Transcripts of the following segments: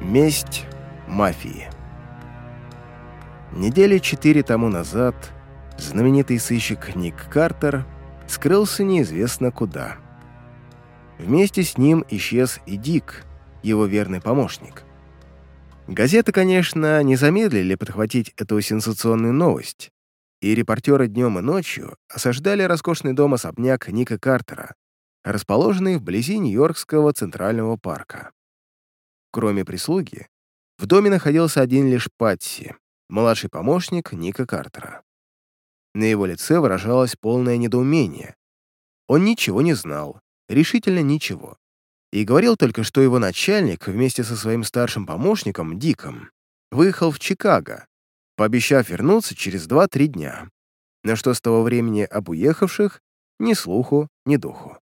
Месть мафии. Недели четыре тому назад знаменитый сыщик Ник Картер скрылся неизвестно куда. Вместе с ним исчез и Дик, его верный помощник. Газеты, конечно, не замедлили подхватить эту сенсационную новость, и репортеры днем и ночью осаждали роскошный дом-особняк Ника Картера, расположенный вблизи Нью-Йоркского Центрального парка. Кроме прислуги, в доме находился один лишь Патси, младший помощник Ника Картера. На его лице выражалось полное недоумение. Он ничего не знал, решительно ничего. И говорил только, что его начальник вместе со своим старшим помощником, Диком, выехал в Чикаго, пообещав вернуться через 2-3 дня. На что с того времени об уехавших ни слуху, ни духу.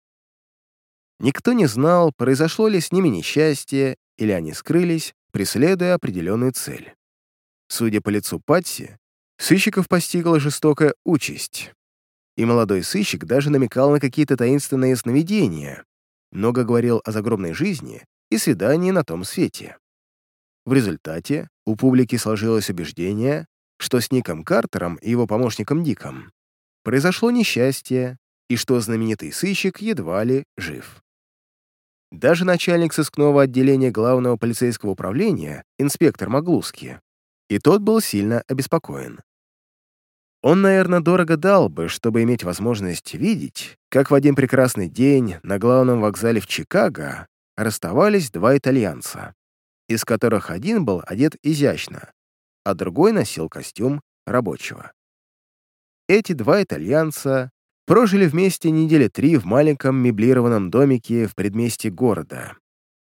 Никто не знал, произошло ли с ними несчастье, или они скрылись, преследуя определенную цель. Судя по лицу Патси, сыщиков постигла жестокая участь. И молодой сыщик даже намекал на какие-то таинственные сновидения, много говорил о загробной жизни и свидании на том свете. В результате у публики сложилось убеждение, что с Ником Картером и его помощником Диком произошло несчастье и что знаменитый сыщик едва ли жив. Даже начальник сыскного отделения главного полицейского управления, инспектор Маглуски, и тот был сильно обеспокоен. Он, наверное, дорого дал бы, чтобы иметь возможность видеть, как в один прекрасный день на главном вокзале в Чикаго расставались два итальянца, из которых один был одет изящно, а другой носил костюм рабочего. Эти два итальянца Прожили вместе недели три в маленьком меблированном домике в предместье города.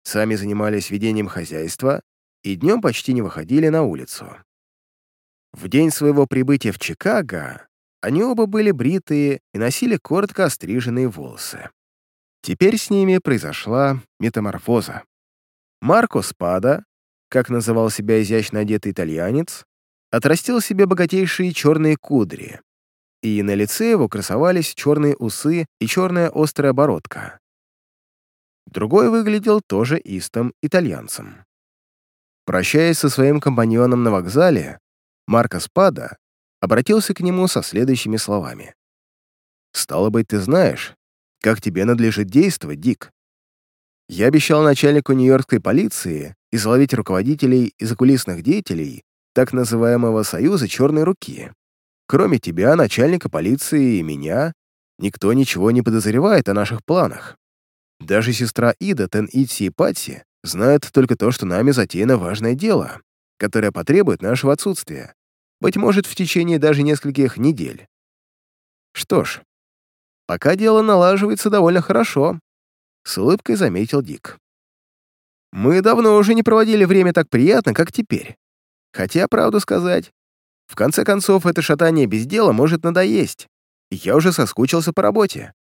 Сами занимались ведением хозяйства и днем почти не выходили на улицу. В день своего прибытия в Чикаго они оба были бритые и носили коротко остриженные волосы. Теперь с ними произошла метаморфоза. Марко Спада, как называл себя изящно одетый итальянец, отрастил себе богатейшие черные кудри, и на лице его красовались черные усы и черная острая бородка. Другой выглядел тоже истым итальянцем. Прощаясь со своим компаньоном на вокзале, Марко Спада обратился к нему со следующими словами. «Стало быть, ты знаешь, как тебе надлежит действовать, Дик. Я обещал начальнику нью-йоркской полиции изловить руководителей и закулисных деятелей так называемого «Союза Черной Руки», Кроме тебя, начальника полиции и меня, никто ничего не подозревает о наших планах. Даже сестра Ида, Тен-Итси и Патси знают только то, что нами затеяно важное дело, которое потребует нашего отсутствия. Быть может, в течение даже нескольких недель. Что ж, пока дело налаживается довольно хорошо, с улыбкой заметил Дик. Мы давно уже не проводили время так приятно, как теперь. Хотя, правду сказать, в конце концов, это шатание без дела может надоесть. Я уже соскучился по работе.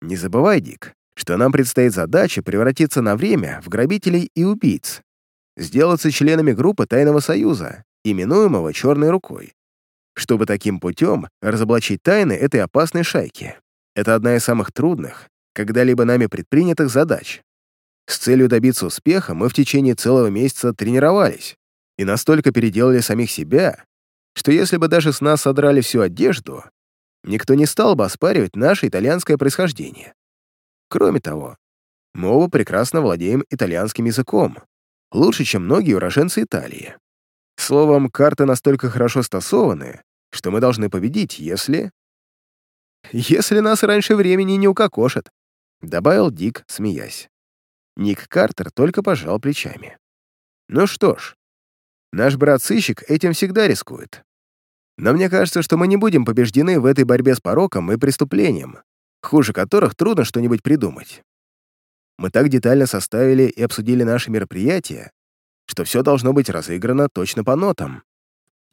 Не забывай, Дик, что нам предстоит задача превратиться на время в грабителей и убийц, сделаться членами группы Тайного Союза, именуемого «Черной рукой», чтобы таким путем разоблачить тайны этой опасной шайки. Это одна из самых трудных, когда-либо нами предпринятых задач. С целью добиться успеха мы в течение целого месяца тренировались и настолько переделали самих себя, что если бы даже с нас содрали всю одежду, никто не стал бы оспаривать наше итальянское происхождение. Кроме того, мы оба прекрасно владеем итальянским языком, лучше, чем многие уроженцы Италии. Словом, карты настолько хорошо стасованы, что мы должны победить, если... Если нас раньше времени не укокошат, добавил Дик, смеясь. Ник Картер только пожал плечами. Ну что ж, Наш брат-сыщик этим всегда рискует. Но мне кажется, что мы не будем побеждены в этой борьбе с пороком и преступлением, хуже которых трудно что-нибудь придумать. Мы так детально составили и обсудили наши мероприятия, что все должно быть разыграно точно по нотам.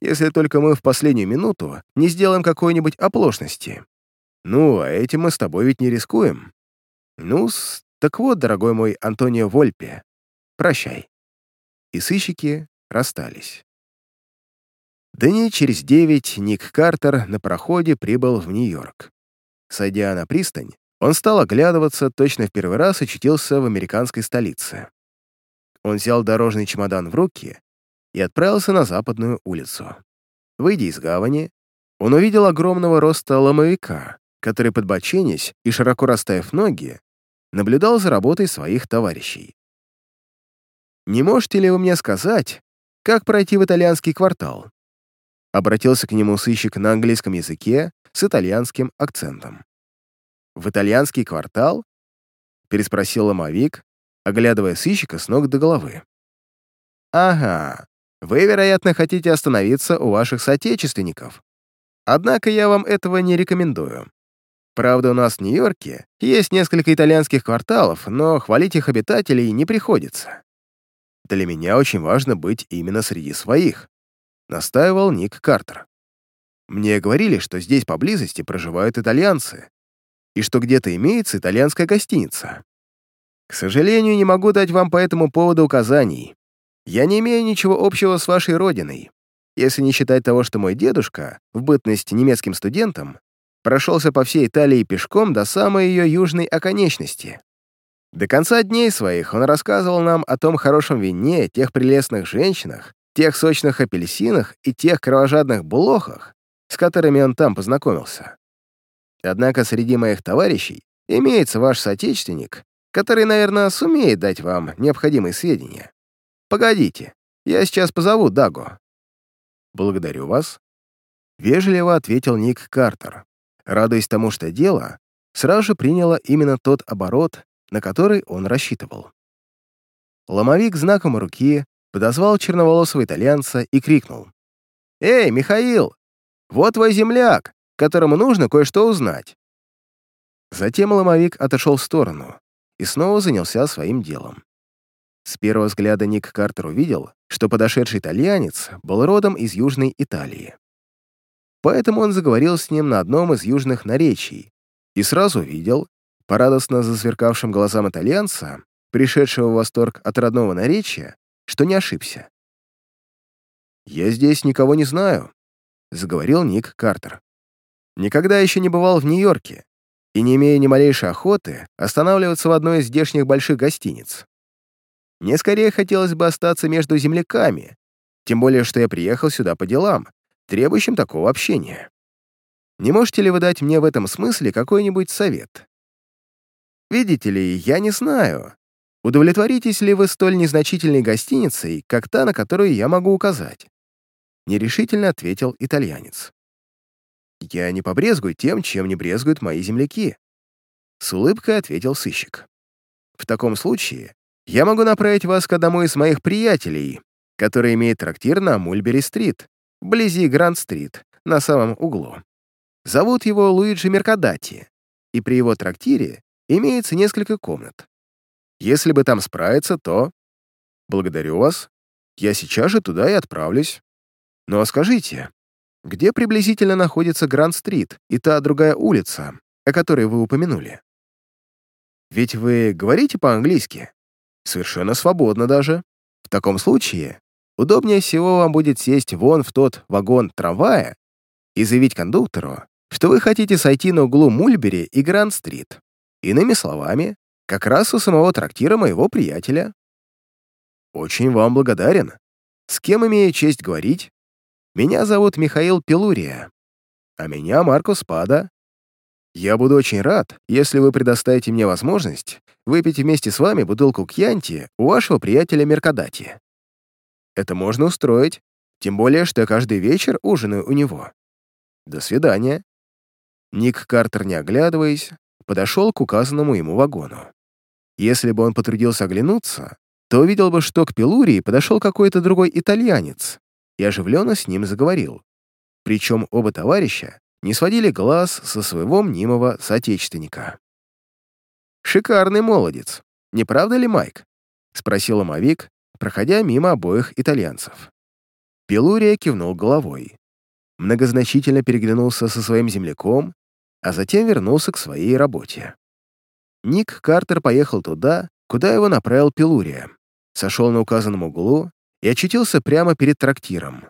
Если только мы в последнюю минуту не сделаем какой-нибудь оплошности. Ну, а этим мы с тобой ведь не рискуем. ну так вот, дорогой мой Антонио Вольпе, прощай. И сыщики расстались. Дней через девять Ник Картер на проходе прибыл в Нью-Йорк. Сойдя на пристань, он стал оглядываться, точно в первый раз очутился в американской столице. Он взял дорожный чемодан в руки и отправился на западную улицу. Выйдя из гавани, он увидел огромного роста ломовика, который, подбоченясь и широко расставив ноги, наблюдал за работой своих товарищей. «Не можете ли вы мне сказать, как пройти в итальянский квартал?» Обратился к нему сыщик на английском языке с итальянским акцентом. «В итальянский квартал?» — переспросил ломовик, оглядывая сыщика с ног до головы. «Ага, вы, вероятно, хотите остановиться у ваших соотечественников. Однако я вам этого не рекомендую. Правда, у нас в Нью-Йорке есть несколько итальянских кварталов, но хвалить их обитателей не приходится. Для меня очень важно быть именно среди своих», — настаивал Ник Картер. «Мне говорили, что здесь поблизости проживают итальянцы, и что где-то имеется итальянская гостиница. К сожалению, не могу дать вам по этому поводу указаний. Я не имею ничего общего с вашей родиной, если не считать того, что мой дедушка, в бытность немецким студентом, прошелся по всей Италии пешком до самой ее южной оконечности. До конца дней своих он рассказывал нам о том хорошем вине, тех прелестных женщинах, тех сочных апельсинах и тех кровожадных блохах, с которыми он там познакомился. Однако среди моих товарищей имеется ваш соотечественник, который, наверное, сумеет дать вам необходимые сведения. Погодите, я сейчас позову Дагу». «Благодарю вас», — вежливо ответил Ник Картер, радуясь тому, что дело сразу же приняло именно тот оборот, на который он рассчитывал. Ломовик знаком руки подозвал черноволосого итальянца и крикнул. «Эй, Михаил, вот твой земляк, которому нужно кое-что узнать». Затем ломовик отошел в сторону и снова занялся своим делом. С первого взгляда Ник Картер увидел, что подошедший итальянец был родом из Южной Италии. Поэтому он заговорил с ним на одном из южных наречий и сразу видел, по радостно засверкавшим глазам итальянца, пришедшего в восторг от родного наречия, что не ошибся. «Я здесь никого не знаю», — заговорил Ник Картер. «Никогда еще не бывал в Нью-Йорке и не имея ни малейшей охоты останавливаться в одной из здешних больших гостиниц. Мне скорее хотелось бы остаться между земляками, тем более, что я приехал сюда по делам, требующим такого общения. Не можете ли вы дать мне в этом смысле какой-нибудь совет? Видите ли, я не знаю, удовлетворитесь ли вы столь незначительной гостиницей, как та, на которую я могу указать. Нерешительно ответил итальянец. Я не побрезгую тем, чем не брезгуют мои земляки. С улыбкой ответил сыщик. В таком случае я могу направить вас к одному из моих приятелей, который имеет трактир на Мульбери-стрит, вблизи Гранд-стрит, на самом углу. Зовут его Луиджи Меркадати, и при его трактире имеется несколько комнат. Если бы там справиться, то... Благодарю вас. Я сейчас же туда и отправлюсь. Ну а скажите, где приблизительно находится Гранд-стрит и та другая улица, о которой вы упомянули? Ведь вы говорите по-английски? Совершенно свободно даже. В таком случае удобнее всего вам будет сесть вон в тот вагон трамвая и заявить кондуктору, что вы хотите сойти на углу Мульбери и Гранд-стрит. Иными словами, как раз у самого трактира моего приятеля. Очень вам благодарен. С кем имею честь говорить? Меня зовут Михаил Пелурия, а меня Маркус Пада. Я буду очень рад, если вы предоставите мне возможность выпить вместе с вами бутылку кьянти у вашего приятеля Меркадати. Это можно устроить, тем более, что я каждый вечер ужинаю у него. До свидания». Ник Картер, не оглядываясь, подошел к указанному ему вагону. Если бы он потрудился оглянуться, то увидел бы, что к Пелурии подошел какой-то другой итальянец и оживленно с ним заговорил. Причем оба товарища не сводили глаз со своего мнимого соотечественника. «Шикарный молодец, не правда ли, Майк?» — спросил Омовик, проходя мимо обоих итальянцев. Пелурия кивнул головой. Многозначительно переглянулся со своим земляком, а затем вернулся к своей работе. Ник Картер поехал туда, куда его направил Пелурия, сошел на указанном углу и очутился прямо перед трактиром,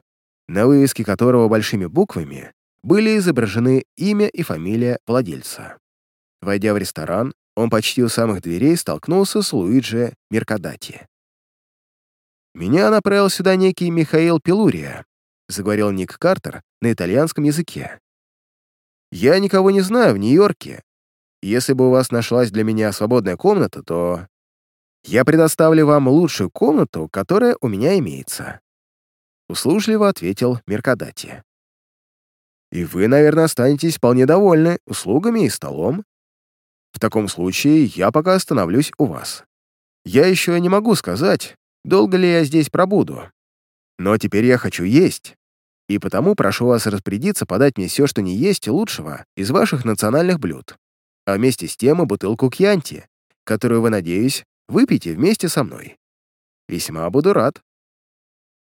на вывеске которого большими буквами были изображены имя и фамилия владельца. Войдя в ресторан, он почти у самых дверей столкнулся с Луиджи Меркадати. «Меня направил сюда некий Михаил Пелурия», заговорил Ник Картер на итальянском языке. «Я никого не знаю в Нью-Йорке. Если бы у вас нашлась для меня свободная комната, то я предоставлю вам лучшую комнату, которая у меня имеется». Услужливо ответил Меркадати. «И вы, наверное, останетесь вполне довольны услугами и столом. В таком случае я пока остановлюсь у вас. Я еще не могу сказать, долго ли я здесь пробуду. Но теперь я хочу есть, и потому прошу вас распорядиться подать мне все, что не есть лучшего из ваших национальных блюд, а вместе с тем и бутылку кьянти, которую вы, надеюсь, выпьете вместе со мной. Весьма буду рад».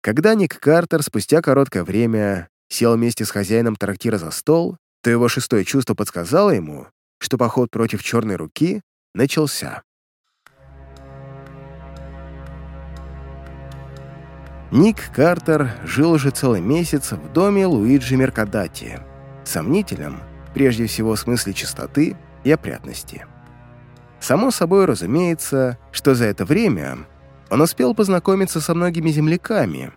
Когда Ник Картер спустя короткое время сел вместе с хозяином трактира за стол, то его шестое чувство подсказало ему, что поход против черной руки начался. Ник Картер жил уже целый месяц в доме Луиджи Меркадати, сомнительном, прежде всего в смысле чистоты и опрятности. Само собой разумеется, что за это время он успел познакомиться со многими земляками,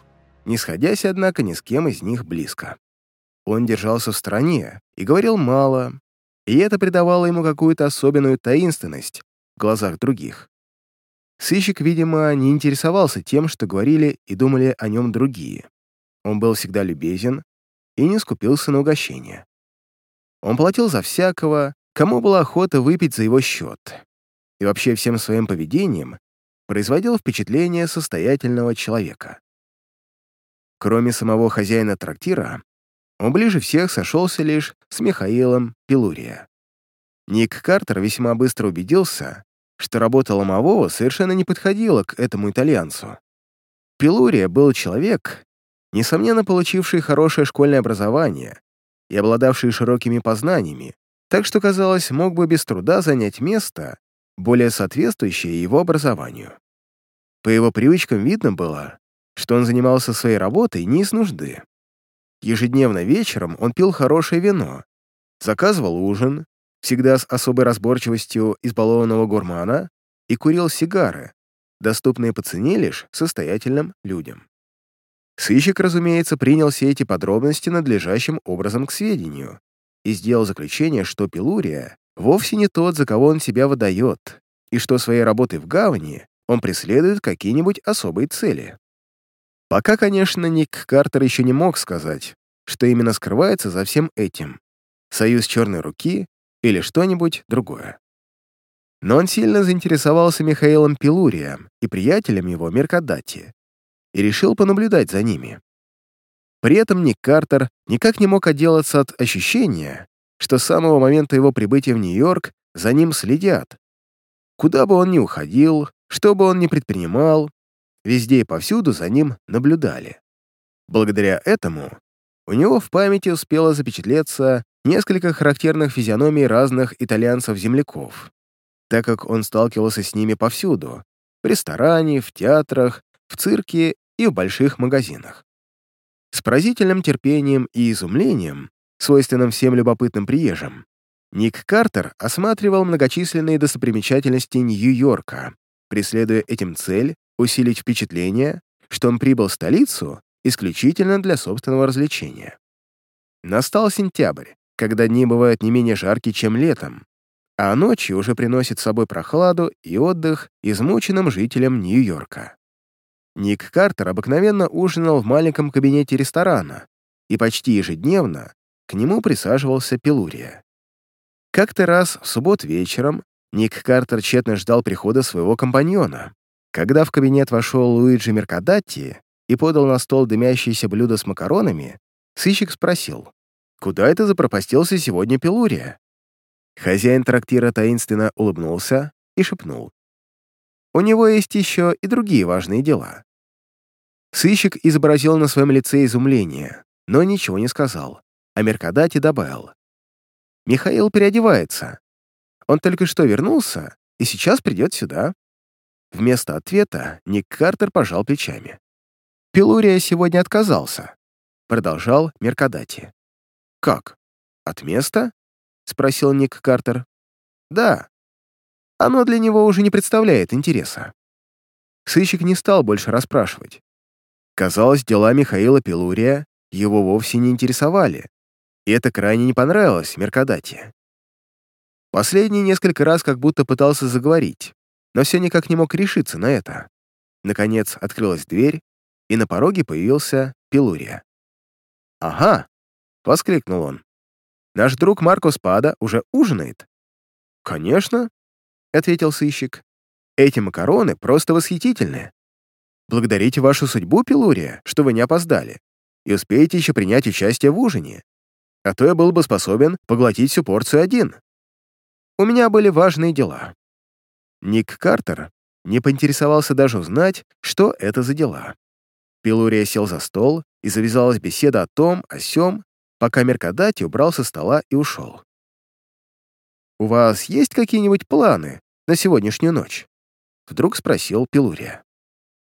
не сходясь, однако, ни с кем из них близко. Он держался в стороне и говорил мало, и это придавало ему какую-то особенную таинственность в глазах других. Сыщик, видимо, не интересовался тем, что говорили и думали о нем другие. Он был всегда любезен и не скупился на угощение. Он платил за всякого, кому была охота выпить за его счет. И вообще всем своим поведением производил впечатление состоятельного человека. Кроме самого хозяина трактира, он ближе всех сошелся лишь с Михаилом Пелурия. Ник Картер весьма быстро убедился, что работа ломового совершенно не подходила к этому итальянцу. Пелурия был человек, несомненно получивший хорошее школьное образование и обладавший широкими познаниями, так что, казалось, мог бы без труда занять место, более соответствующее его образованию. По его привычкам видно было, что он занимался своей работой не из нужды. Ежедневно вечером он пил хорошее вино, заказывал ужин, всегда с особой разборчивостью избалованного гурмана, и курил сигары, доступные по цене лишь состоятельным людям. Сыщик, разумеется, принял все эти подробности надлежащим образом к сведению и сделал заключение, что Пелурия вовсе не тот, за кого он себя выдает, и что своей работой в гавани он преследует какие-нибудь особые цели. Пока, конечно, Ник Картер еще не мог сказать, что именно скрывается за всем этим. Союз Черной Руки или что-нибудь другое. Но он сильно заинтересовался Михаилом Пелурия и приятелем его Меркадати и решил понаблюдать за ними. При этом Ник Картер никак не мог отделаться от ощущения, что с самого момента его прибытия в Нью-Йорк за ним следят. Куда бы он ни уходил, что бы он ни предпринимал, Везде и повсюду за ним наблюдали. Благодаря этому у него в памяти успело запечатлеться несколько характерных физиономий разных итальянцев-земляков, так как он сталкивался с ними повсюду — в ресторане, в театрах, в цирке и в больших магазинах. С поразительным терпением и изумлением, свойственным всем любопытным приезжим, Ник Картер осматривал многочисленные достопримечательности Нью-Йорка, преследуя этим цель усилить впечатление, что он прибыл в столицу исключительно для собственного развлечения. Настал сентябрь, когда дни бывают не менее жаркие, чем летом, а ночи уже приносят с собой прохладу и отдых измученным жителям Нью-Йорка. Ник Картер обыкновенно ужинал в маленьком кабинете ресторана, и почти ежедневно к нему присаживался Пелурия. Как-то раз в суббот вечером Ник Картер тщетно ждал прихода своего компаньона, когда в кабинет вошел Луиджи Меркадатти и подал на стол дымящееся блюдо с макаронами, сыщик спросил, «Куда это запропастился сегодня Пелурия?» Хозяин трактира таинственно улыбнулся и шепнул, «У него есть еще и другие важные дела». Сыщик изобразил на своем лице изумление, но ничего не сказал, а Меркадати добавил, «Михаил переодевается. Он только что вернулся и сейчас придет сюда». Вместо ответа Ник Картер пожал плечами. «Пелурия сегодня отказался», — продолжал Меркадати. «Как? От места?» — спросил Ник Картер. «Да. Оно для него уже не представляет интереса». Сыщик не стал больше расспрашивать, Казалось, дела Михаила Пелурия его вовсе не интересовали, и это крайне не понравилось Меркадате. Последний несколько раз как будто пытался заговорить, но все никак не мог решиться на это. Наконец открылась дверь, и на пороге появился Пелурия. «Ага!» — воскликнул он. «Наш друг Марко Спада уже ужинает?» «Конечно», — ответил сыщик. «Эти макароны просто восхитительные. Благодарите вашу судьбу, Пелурия, что вы не опоздали, и успеете еще принять участие в ужине. А то я был бы способен поглотить всю порцию один. У меня были важные дела». Ник Картер не поинтересовался даже узнать, что это за дела. Пилурия сел за стол, и завязалась беседа о том, о сём, пока Меркадати убрал со стола и ушел. «У вас есть какие-нибудь планы на сегодняшнюю ночь?» Вдруг спросил Пилурия.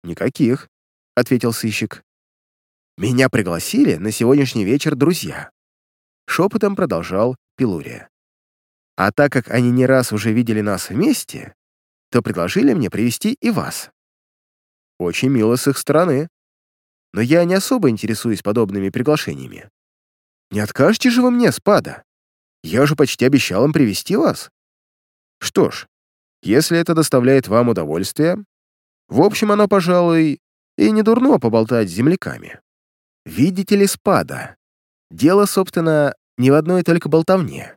«Никаких», — ответил сыщик. «Меня пригласили на сегодняшний вечер друзья», — шепотом продолжал Пилурия. «А так как они не раз уже видели нас вместе, то предложили мне привести и вас. Очень мило с их стороны, но я не особо интересуюсь подобными приглашениями. Не откажете же вы мне, спада? Я уже почти обещал им привести вас. Что ж, если это доставляет вам удовольствие, в общем, оно, пожалуй, и не дурно поболтать с земляками. Видите ли, спада? Дело, собственно, не в одной только болтовне.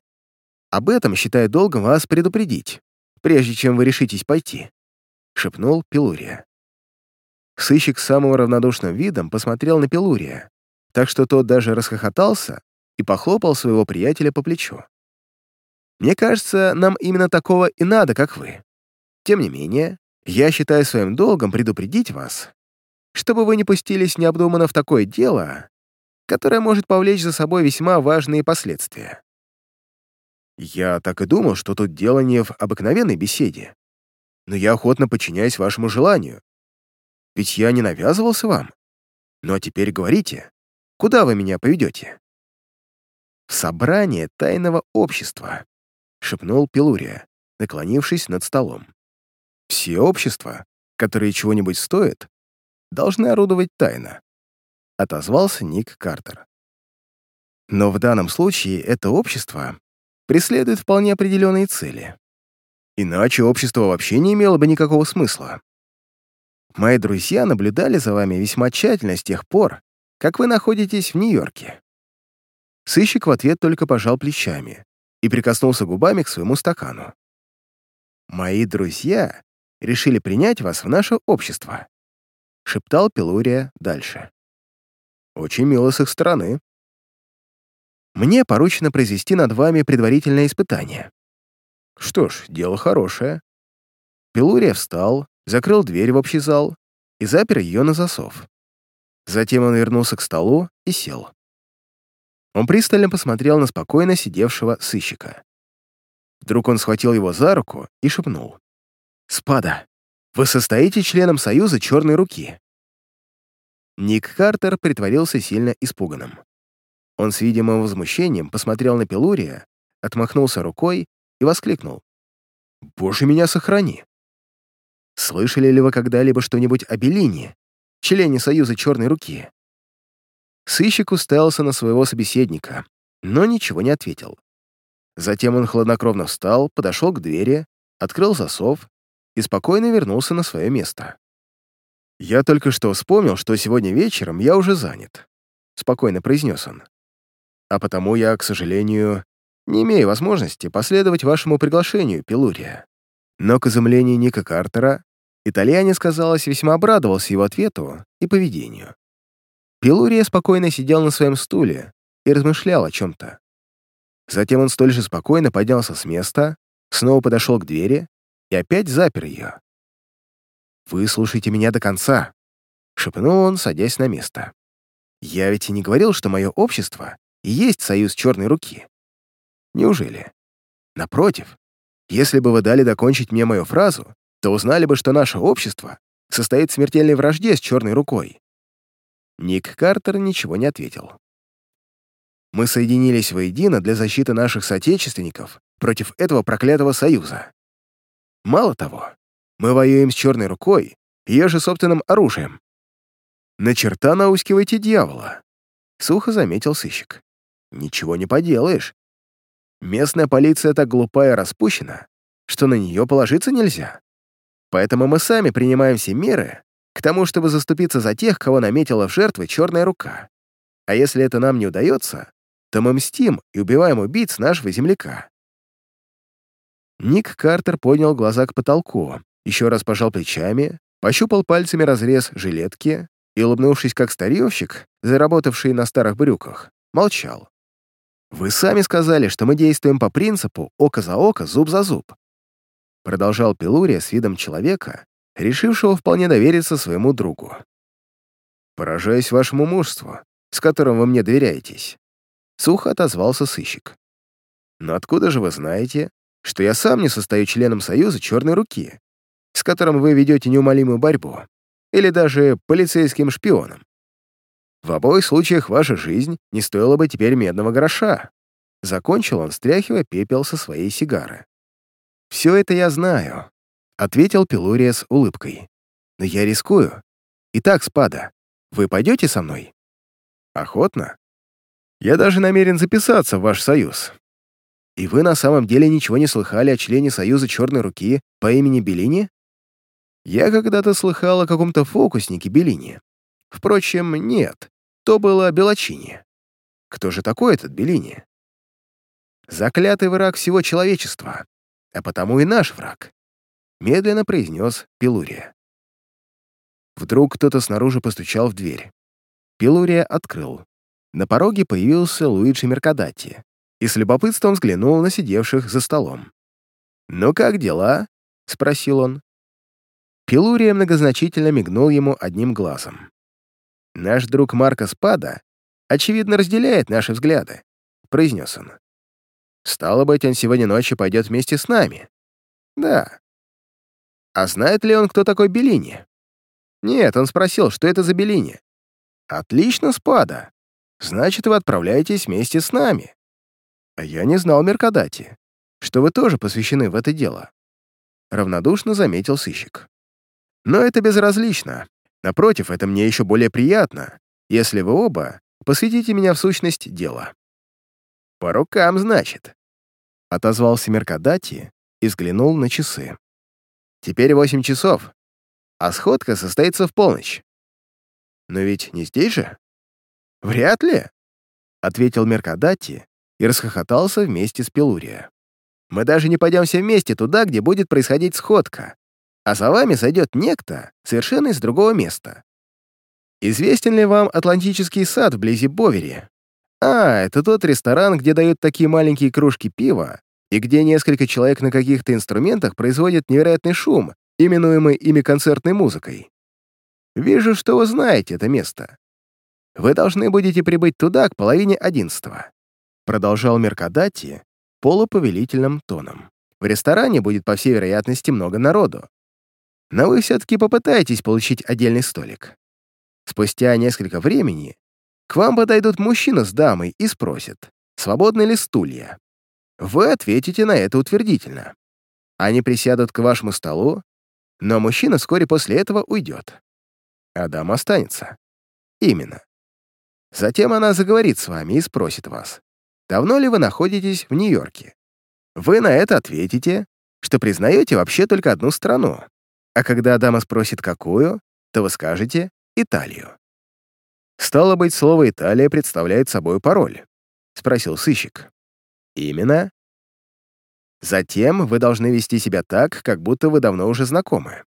Об этом считаю долгом вас предупредить, прежде чем вы решитесь пойти», — шепнул Пелурия. Сыщик с самым равнодушным видом посмотрел на Пелурия, так что тот даже расхохотался и похлопал своего приятеля по плечу. «Мне кажется, нам именно такого и надо, как вы. Тем не менее, я считаю своим долгом предупредить вас, чтобы вы не пустились необдуманно в такое дело, которое может повлечь за собой весьма важные последствия. Я так и думал, что тут дело не в обыкновенной беседе, но я охотно подчиняюсь вашему желанию. Ведь я не навязывался вам. Ну а теперь говорите, куда вы меня поведете? В собрание тайного общества, шепнул Пелурия, наклонившись над столом. Все общества, которые чего-нибудь стоят, должны орудовать тайно, отозвался Ник Картер. Но в данном случае это общество преследует вполне определенные цели. Иначе общество вообще не имело бы никакого смысла. Мои друзья наблюдали за вами весьма тщательно с тех пор, как вы находитесь в Нью-Йорке. Сыщик в ответ только пожал плечами и прикоснулся губами к своему стакану. «Мои друзья решили принять вас в наше общество», — шептал Пелурия дальше. «Очень мило с их стороны», мне поручено произвести над вами предварительное испытание. Что ж, дело хорошее. Пелурия встал, закрыл дверь в общий зал и запер ее на засов. Затем он вернулся к столу и сел. Он пристально посмотрел на спокойно сидевшего сыщика. Вдруг он схватил его за руку и шепнул. «Спада, вы состоите членом Союза Черной Руки?» Ник Картер притворился сильно испуганным. Он с видимым возмущением посмотрел на Пелурия, отмахнулся рукой и воскликнул. «Боже, меня сохрани!» Слышали ли вы когда-либо что-нибудь о Белине, члене Союза Черной Руки? Сыщик уставился на своего собеседника, но ничего не ответил. Затем он хладнокровно встал, подошел к двери, открыл засов и спокойно вернулся на свое место. «Я только что вспомнил, что сегодня вечером я уже занят», — спокойно произнес он а потому я, к сожалению, не имею возможности последовать вашему приглашению, Пелурия. Но, к изумлению Ника Картера, итальянец, казалось, весьма обрадовался его ответу и поведению. Пелурия спокойно сидел на своем стуле и размышлял о чем-то. Затем он столь же спокойно поднялся с места, снова подошел к двери и опять запер ее. «Выслушайте меня до конца», — шепнул он, садясь на место. «Я ведь и не говорил, что мое общество и есть союз черной руки. Неужели? Напротив, если бы вы дали докончить мне мою фразу, то узнали бы, что наше общество состоит в смертельной вражде с черной рукой. Ник Картер ничего не ответил. Мы соединились воедино для защиты наших соотечественников против этого проклятого союза. Мало того, мы воюем с черной рукой, ее же собственным оружием. На черта наускивайте дьявола», — сухо заметил сыщик. «Ничего не поделаешь. Местная полиция так глупая и распущена, что на нее положиться нельзя. Поэтому мы сами принимаем все меры к тому, чтобы заступиться за тех, кого наметила в жертвы черная рука. А если это нам не удается, то мы мстим и убиваем убийц нашего земляка. Ник Картер поднял глаза к потолку, еще раз пожал плечами, пощупал пальцами разрез жилетки и, улыбнувшись как старьевщик, заработавший на старых брюках, молчал. «Вы сами сказали, что мы действуем по принципу «око за око, зуб за зуб», продолжал Пелурия с видом человека, решившего вполне довериться своему другу. «Поражаюсь вашему мужеству, с которым вы мне доверяетесь», сухо отозвался сыщик. «Но откуда же вы знаете, что я сам не состою членом Союза Черной Руки, с которым вы ведете неумолимую борьбу, или даже полицейским шпионом. В обоих случаях ваша жизнь не стоила бы теперь медного гроша. Закончил он, стряхивая пепел со своей сигары. «Все это я знаю», — ответил Пелурия с улыбкой. «Но я рискую. Итак, спада, вы пойдете со мной?» «Охотно. Я даже намерен записаться в ваш союз. И вы на самом деле ничего не слыхали о члене Союза Черной Руки по имени Беллини? Я когда-то слыхал о каком-то фокуснике Беллини. Впрочем, нет, то было Белочини. Кто же такой этот Беллини? Заклятый враг всего человечества, а потому и наш враг, медленно произнес Пелурия. Вдруг кто-то снаружи постучал в дверь. Пелурия открыл. На пороге появился Луиджи Меркадати и с любопытством взглянул на сидевших за столом. «Ну как дела?» — спросил он. Пилурия многозначительно мигнул ему одним глазом. «Наш друг Марко Спада, очевидно, разделяет наши взгляды», — произнес он. «Стало быть, он сегодня ночью пойдет вместе с нами?» «Да». «А знает ли он, кто такой Беллини?» «Нет, он спросил, что это за Беллини». «Отлично, Спада. Значит, вы отправляетесь вместе с нами». А я не знал Меркадати, что вы тоже посвящены в это дело. Равнодушно заметил сыщик. Но это безразлично. Напротив, это мне еще более приятно, если вы оба посвятите меня в сущность дела. По рукам, значит. Отозвался Меркадати и взглянул на часы. Теперь восемь часов, а сходка состоится в полночь. Но ведь не здесь же? Вряд ли, ответил Меркадати и расхохотался вместе с Пелурия. «Мы даже не пойдем все вместе туда, где будет происходить сходка, а за вами сойдет некто совершенно из другого места. Известен ли вам Атлантический сад вблизи Бовери? А, это тот ресторан, где дают такие маленькие кружки пива, и где несколько человек на каких-то инструментах производят невероятный шум, именуемый ими концертной музыкой. Вижу, что вы знаете это место. Вы должны будете прибыть туда к половине одиннадцатого продолжал Меркадати полуповелительным тоном. В ресторане будет, по всей вероятности, много народу. Но вы все-таки попытаетесь получить отдельный столик. Спустя несколько времени к вам подойдут мужчина с дамой и спросят, свободны ли стулья. Вы ответите на это утвердительно. Они присядут к вашему столу, но мужчина вскоре после этого уйдет. А дама останется. Именно. Затем она заговорит с вами и спросит вас, давно ли вы находитесь в Нью-Йорке? Вы на это ответите, что признаете вообще только одну страну, а когда дама спросит, какую, то вы скажете «Италию». «Стало быть, слово «Италия» представляет собой пароль?» — спросил сыщик. «Именно. Затем вы должны вести себя так, как будто вы давно уже знакомы.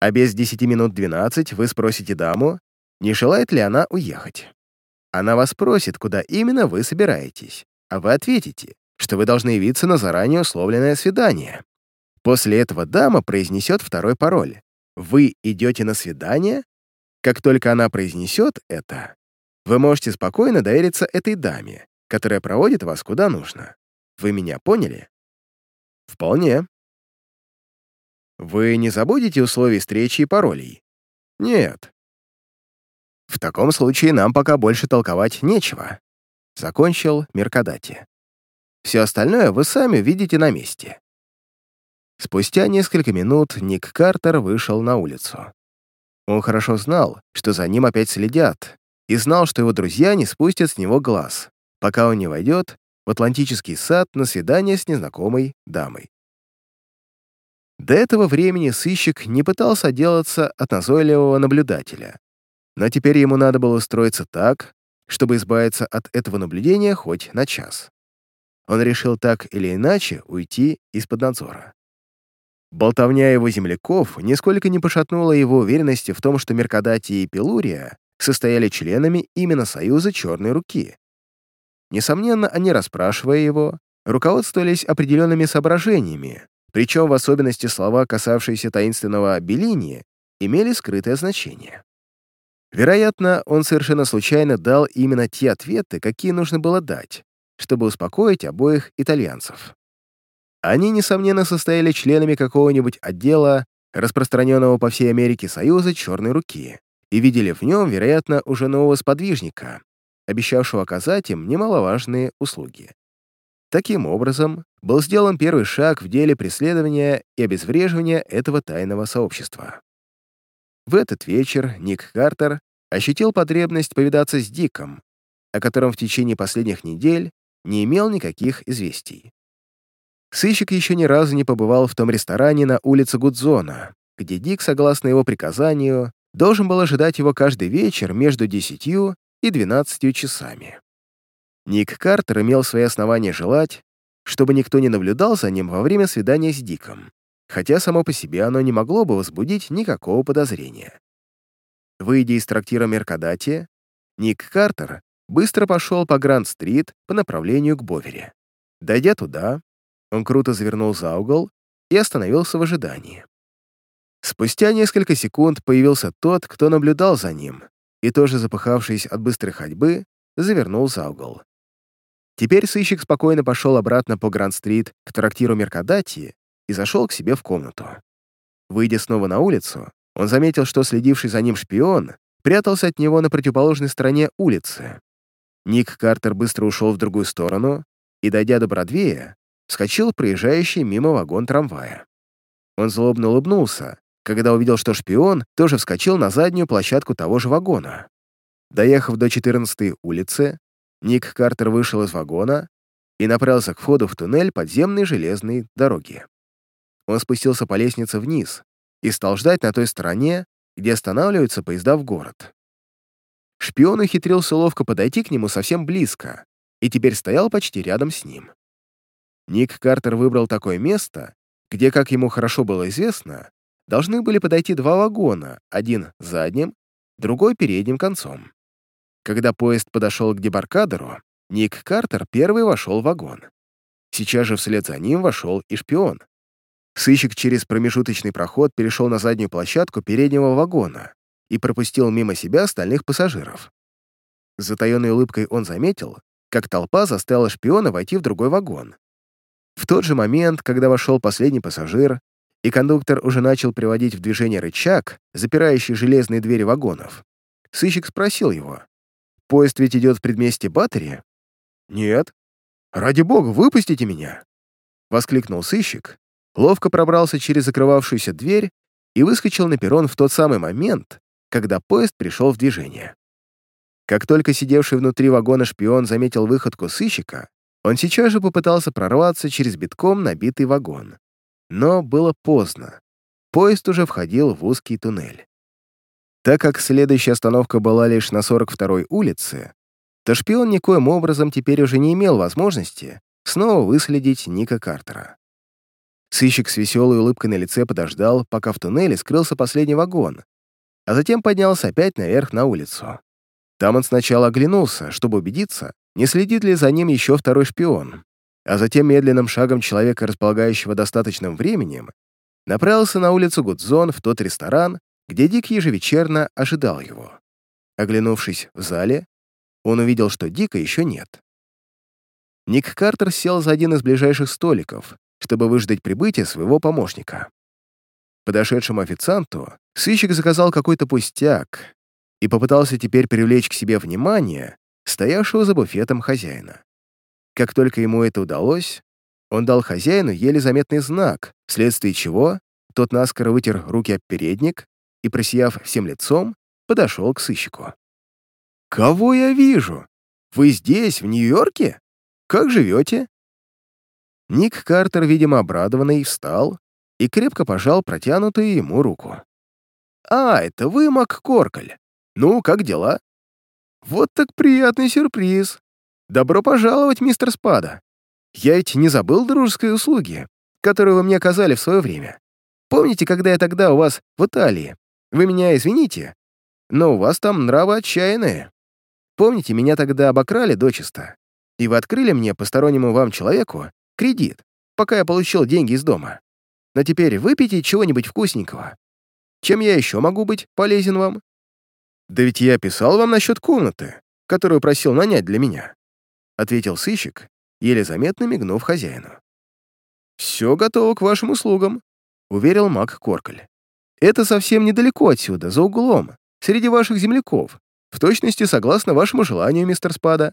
А без 10 минут 12 вы спросите даму, не желает ли она уехать. Она вас спросит, куда именно вы собираетесь а вы ответите, что вы должны явиться на заранее условленное свидание. После этого дама произнесет второй пароль. Вы идете на свидание? Как только она произнесет это, вы можете спокойно довериться этой даме, которая проводит вас куда нужно. Вы меня поняли? Вполне. Вы не забудете условий встречи и паролей? Нет. В таком случае нам пока больше толковать нечего. Закончил Меркадати. Все остальное вы сами видите на месте. Спустя несколько минут Ник Картер вышел на улицу. Он хорошо знал, что за ним опять следят, и знал, что его друзья не спустят с него глаз, пока он не войдет в Атлантический сад на свидание с незнакомой дамой. До этого времени сыщик не пытался отделаться от назойливого наблюдателя, но теперь ему надо было устроиться так, чтобы избавиться от этого наблюдения хоть на час. Он решил так или иначе уйти из-под надзора. Болтовня его земляков нисколько не пошатнула его уверенности в том, что Меркадати и Пелурия состояли членами именно Союза Черной Руки. Несомненно, они, расспрашивая его, руководствовались определенными соображениями, причем в особенности слова, касавшиеся таинственного Беллини, имели скрытое значение. Вероятно, он совершенно случайно дал именно те ответы, какие нужно было дать, чтобы успокоить обоих итальянцев. Они, несомненно, состояли членами какого-нибудь отдела, распространенного по всей Америке Союза Черной Руки, и видели в нем, вероятно, уже нового сподвижника, обещавшего оказать им немаловажные услуги. Таким образом, был сделан первый шаг в деле преследования и обезвреживания этого тайного сообщества. В этот вечер Ник Картер ощутил потребность повидаться с Диком, о котором в течение последних недель не имел никаких известий. Сыщик еще ни разу не побывал в том ресторане на улице Гудзона, где Дик, согласно его приказанию, должен был ожидать его каждый вечер между 10 и 12 часами. Ник Картер имел свои основания желать, чтобы никто не наблюдал за ним во время свидания с Диком, хотя само по себе оно не могло бы возбудить никакого подозрения. Выйдя из трактира Меркадати, Ник Картер быстро пошел по Гранд-стрит по направлению к Бовере. Дойдя туда, он круто завернул за угол и остановился в ожидании. Спустя несколько секунд появился тот, кто наблюдал за ним, и тоже запыхавшись от быстрой ходьбы, завернул за угол. Теперь сыщик спокойно пошел обратно по Гранд-стрит к трактиру Меркадати и зашел к себе в комнату. Выйдя снова на улицу, он заметил, что следивший за ним шпион прятался от него на противоположной стороне улицы. Ник Картер быстро ушел в другую сторону и, дойдя до Бродвея, вскочил проезжающий мимо вагон трамвая. Он злобно улыбнулся, когда увидел, что шпион тоже вскочил на заднюю площадку того же вагона. Доехав до 14-й улицы, Ник Картер вышел из вагона и направился к входу в туннель подземной железной дороги. Он спустился по лестнице вниз и стал ждать на той стороне, где останавливаются поезда в город. Шпион ухитрился ловко подойти к нему совсем близко и теперь стоял почти рядом с ним. Ник Картер выбрал такое место, где, как ему хорошо было известно, должны были подойти два вагона, один задним, другой передним концом. Когда поезд подошел к дебаркадеру, Ник Картер первый вошел в вагон. Сейчас же вслед за ним вошел и шпион. Сыщик через промежуточный проход перешел на заднюю площадку переднего вагона и пропустил мимо себя остальных пассажиров. С затаенной улыбкой он заметил, как толпа заставила шпиона войти в другой вагон, в тот же момент, когда вошел последний пассажир, и кондуктор уже начал приводить в движение рычаг, запирающий железные двери вагонов, сыщик спросил его, «Поезд ведь идет в предместье Батари?» «Нет». «Ради бога, выпустите меня!» Воскликнул сыщик, ловко пробрался через закрывавшуюся дверь и выскочил на перрон в тот самый момент, когда поезд пришел в движение. Как только сидевший внутри вагона шпион заметил выходку сыщика, он сейчас же попытался прорваться через битком набитый вагон. Но было поздно. Поезд уже входил в узкий туннель. Так как следующая остановка была лишь на 42-й улице, то шпион никоим образом теперь уже не имел возможности снова выследить Ника Картера. Сыщик с веселой улыбкой на лице подождал, пока в туннеле скрылся последний вагон, а затем поднялся опять наверх на улицу. Там он сначала оглянулся, чтобы убедиться, не следит ли за ним еще второй шпион, а затем медленным шагом человека, располагающего достаточным временем, направился на улицу Гудзон в тот ресторан, где Дик ежевечерно ожидал его. Оглянувшись в зале, он увидел, что Дика еще нет. Ник Картер сел за один из ближайших столиков, чтобы выждать прибытие своего помощника. Подошедшему официанту сыщик заказал какой-то пустяк и попытался теперь привлечь к себе внимание стоявшего за буфетом хозяина. Как только ему это удалось, он дал хозяину еле заметный знак, вследствие чего тот наскоро вытер руки об передник и, просияв всем лицом, подошел к сыщику. «Кого я вижу? Вы здесь, в Нью-Йорке? Как живете?» Ник Картер, видимо, обрадованный, встал и крепко пожал протянутую ему руку. «А, это вы, Мак Коркаль. Ну, как дела?» «Вот так приятный сюрприз. Добро пожаловать, мистер Спада. Я ведь не забыл дружеской услуги, которую вы мне оказали в свое время. Помните, когда я тогда у вас в Италии? Вы меня извините, но у вас там нравы отчаянные. Помните, меня тогда обокрали дочисто, и вы открыли мне, постороннему вам человеку, кредит, пока я получил деньги из дома. Но теперь выпейте чего-нибудь вкусненького. Чем я еще могу быть полезен вам? Да ведь я писал вам насчет комнаты, которую просил нанять для меня, ответил сыщик, еле заметно мигнув хозяину. «Все готово к вашим услугам», — уверил маг Коркаль. «Это совсем недалеко отсюда, за углом, среди ваших земляков, в точности согласно вашему желанию, мистер Спада.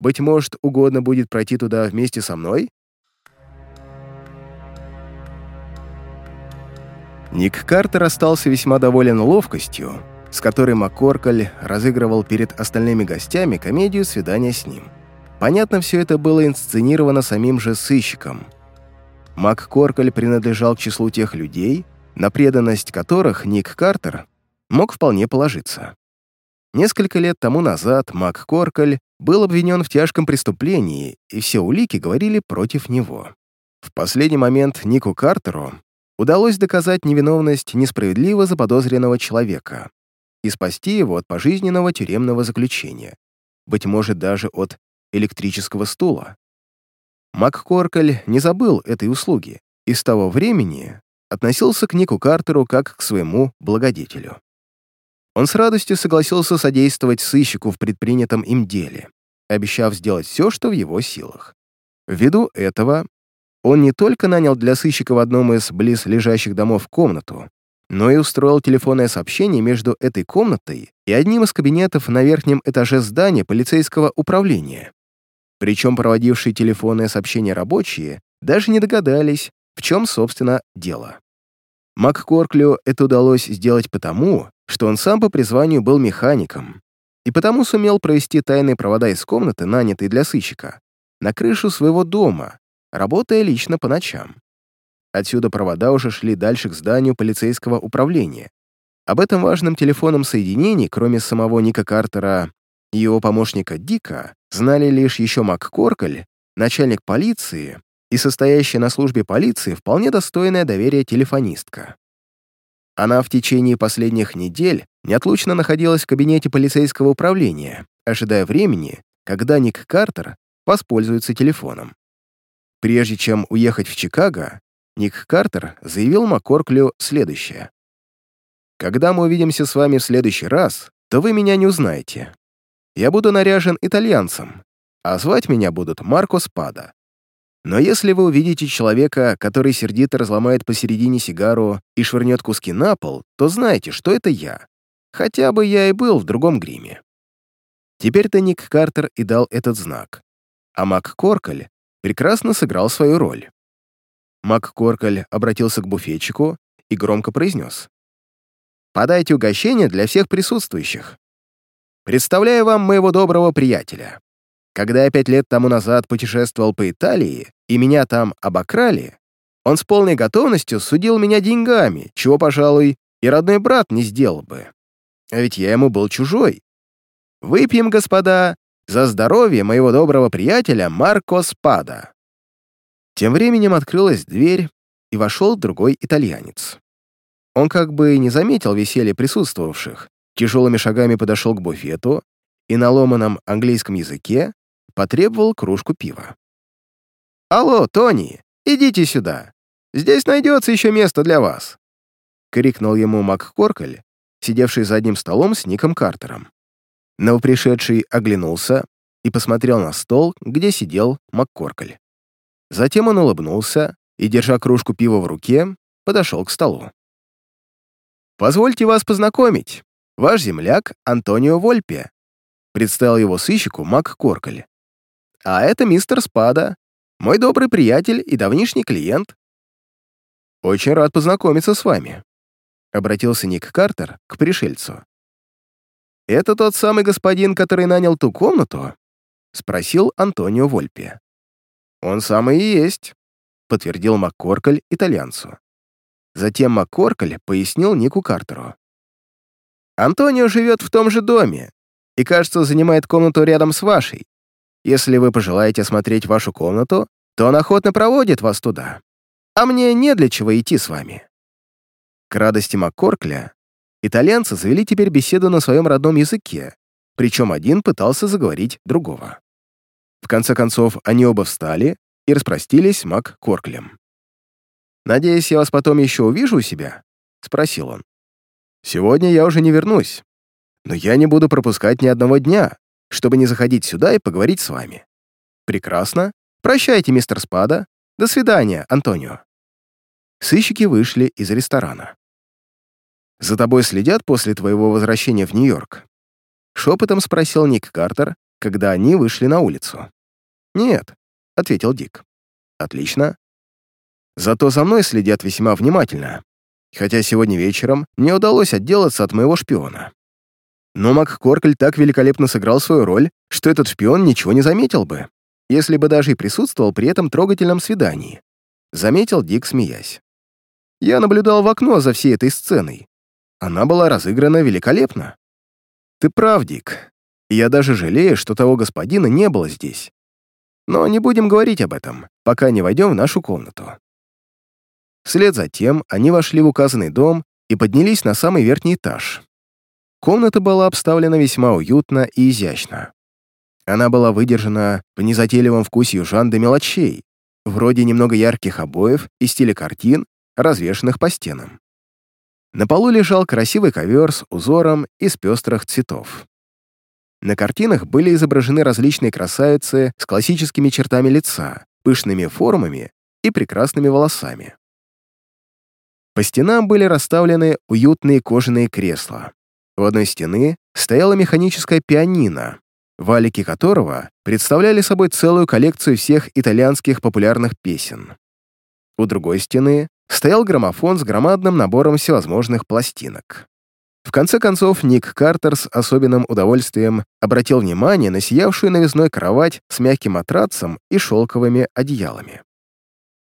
Быть может, угодно будет пройти туда вместе со мной?» Ник Картер остался весьма доволен ловкостью, с которой Маккоркаль разыгрывал перед остальными гостями комедию «Свидание с ним». Понятно, все это было инсценировано самим же сыщиком. Мак Коркаль принадлежал к числу тех людей, на преданность которых Ник Картер мог вполне положиться. Несколько лет тому назад Мак Коркаль был обвинен в тяжком преступлении, и все улики говорили против него. В последний момент Нику Картеру удалось доказать невиновность несправедливо заподозренного человека и спасти его от пожизненного тюремного заключения, быть может, даже от электрического стула. МакКоркаль не забыл этой услуги и с того времени относился к Нику Картеру как к своему благодетелю. Он с радостью согласился содействовать сыщику в предпринятом им деле, обещав сделать все, что в его силах. Ввиду этого он не только нанял для сыщика в одном из близ лежащих домов комнату, но и устроил телефонное сообщение между этой комнатой и одним из кабинетов на верхнем этаже здания полицейского управления. Причем проводившие телефонное сообщение рабочие даже не догадались, в чем, собственно, дело. МакКорклю это удалось сделать потому, что он сам по призванию был механиком, и потому сумел провести тайные провода из комнаты, нанятой для сыщика, на крышу своего дома, работая лично по ночам. Отсюда провода уже шли дальше к зданию полицейского управления. Об этом важном телефонном соединении, кроме самого Ника Картера и его помощника Дика, знали лишь еще МакКоркаль, начальник полиции и состоящая на службе полиции вполне достойная доверия телефонистка. Она в течение последних недель неотлучно находилась в кабинете полицейского управления, ожидая времени, когда Ник Картер воспользуется телефоном. Прежде чем уехать в Чикаго, Ник Картер заявил Маккорклю следующее. «Когда мы увидимся с вами в следующий раз, то вы меня не узнаете. Я буду наряжен итальянцем, а звать меня будут Марко Спада. Но если вы увидите человека, который сердито разломает посередине сигару и швырнет куски на пол, то знайте, что это я. Хотя бы я и был в другом гриме». Теперь-то Ник Картер и дал этот знак. А Мак Коркаль прекрасно сыграл свою роль. Мак Коркаль обратился к буфетчику и громко произнес. «Подайте угощение для всех присутствующих. Представляю вам моего доброго приятеля. Когда я пять лет тому назад путешествовал по Италии, и меня там обокрали, он с полной готовностью судил меня деньгами, чего, пожалуй, и родной брат не сделал бы. А ведь я ему был чужой. Выпьем, господа, за здоровье моего доброго приятеля Марко Спада». Тем временем открылась дверь, и вошел другой итальянец. Он как бы не заметил веселья присутствовавших, тяжелыми шагами подошел к буфету и на ломаном английском языке потребовал кружку пива. «Алло, Тони, идите сюда. Здесь найдется еще место для вас!» — крикнул ему Мак Коркаль, сидевший за одним столом с Ником Картером. Новопришедший оглянулся и посмотрел на стол, где сидел МакКоркаль. Затем он улыбнулся и, держа кружку пива в руке, подошел к столу. «Позвольте вас познакомить. Ваш земляк Антонио Вольпе», представил его сыщику МакКоркаль. «А это мистер Спада, мой добрый приятель и давнишний клиент». «Очень рад познакомиться с вами», — обратился Ник Картер к пришельцу. «Это тот самый господин, который нанял ту комнату?» — спросил Антонио Вольпи. «Он самый и есть», — подтвердил МакКоркаль итальянцу. Затем МакКоркаль пояснил Нику Картеру. «Антонио живет в том же доме и, кажется, занимает комнату рядом с вашей. Если вы пожелаете осмотреть вашу комнату, то он охотно проводит вас туда. А мне не для чего идти с вами». К радости Маккоркля итальянцы завели теперь беседу на своем родном языке, причем один пытался заговорить другого. В конце концов, они оба встали и распростились Маккорклем. «Надеюсь, я вас потом еще увижу у себя?» — спросил он. «Сегодня я уже не вернусь, но я не буду пропускать ни одного дня, чтобы не заходить сюда и поговорить с вами. Прекрасно. Прощайте, мистер Спада. До свидания, Антонио. Сыщики вышли из ресторана. «За тобой следят после твоего возвращения в Нью-Йорк?» Шепотом спросил Ник Картер, когда они вышли на улицу. «Нет», — ответил Дик. «Отлично. Зато за мной следят весьма внимательно, хотя сегодня вечером мне удалось отделаться от моего шпиона. Но МакКоркль так великолепно сыграл свою роль, что этот шпион ничего не заметил бы, если бы даже и присутствовал при этом трогательном свидании. Заметил Дик, смеясь. Я наблюдал в окно за всей этой сценой. Она была разыграна великолепно. Ты прав, Дик. Я даже жалею, что того господина не было здесь. Но не будем говорить об этом, пока не войдем в нашу комнату. Вслед за тем они вошли в указанный дом и поднялись на самый верхний этаж. Комната была обставлена весьма уютно и изящно. Она была выдержана в незатейливом вкусе южан до мелочей, вроде немного ярких обоев и стиля картин, развешанных по стенам. На полу лежал красивый ковер с узором из пестрых цветов. На картинах были изображены различные красавицы с классическими чертами лица, пышными формами и прекрасными волосами. По стенам были расставлены уютные кожаные кресла. У одной стены стояла механическая пианино, валики которого представляли собой целую коллекцию всех итальянских популярных песен. У другой стены стоял граммофон с громадным набором всевозможных пластинок. В конце концов, Ник Картер с особенным удовольствием обратил внимание на сиявшую новизной кровать с мягким матрацем и шелковыми одеялами.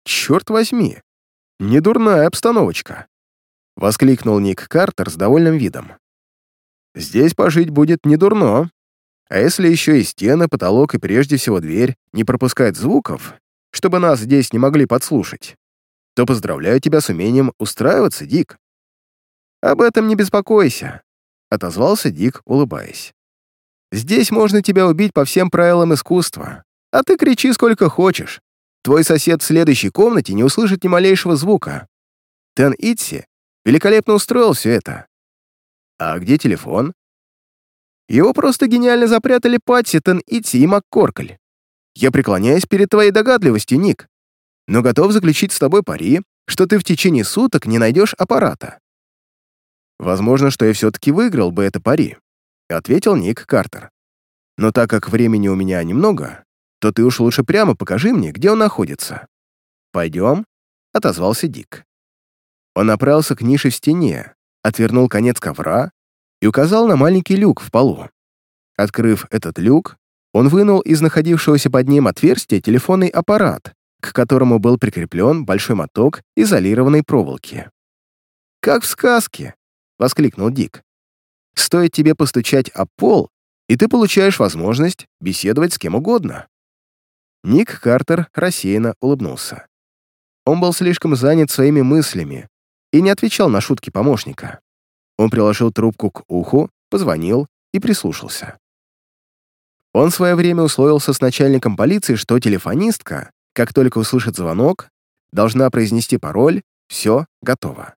«Черт возьми! Недурная обстановочка!» — воскликнул Ник Картер с довольным видом. «Здесь пожить будет недурно. А если еще и стены, потолок и прежде всего дверь не пропускают звуков, чтобы нас здесь не могли подслушать, то поздравляю тебя с умением устраиваться, Дик». «Об этом не беспокойся», — отозвался Дик, улыбаясь. «Здесь можно тебя убить по всем правилам искусства, а ты кричи сколько хочешь. Твой сосед в следующей комнате не услышит ни малейшего звука. Тен Итси великолепно устроил все это. А где телефон? Его просто гениально запрятали Патси, Тен Итси и МакКоркаль. Я преклоняюсь перед твоей догадливостью, Ник, но готов заключить с тобой пари, что ты в течение суток не найдешь аппарата. Возможно, что я все-таки выиграл бы это пари, ответил Ник Картер. Но так как времени у меня немного, то ты уж лучше прямо покажи мне, где он находится. Пойдем, отозвался Дик. Он направился к нише в стене, отвернул конец ковра и указал на маленький люк в полу. Открыв этот люк, он вынул из находившегося под ним отверстия телефонный аппарат, к которому был прикреплен большой моток изолированной проволоки. «Как в сказке!» — воскликнул Дик. «Стоит тебе постучать о пол, и ты получаешь возможность беседовать с кем угодно». Ник Картер рассеянно улыбнулся. Он был слишком занят своими мыслями и не отвечал на шутки помощника. Он приложил трубку к уху, позвонил и прислушался. Он в свое время условился с начальником полиции, что телефонистка, как только услышит звонок, должна произнести пароль «Все, готово».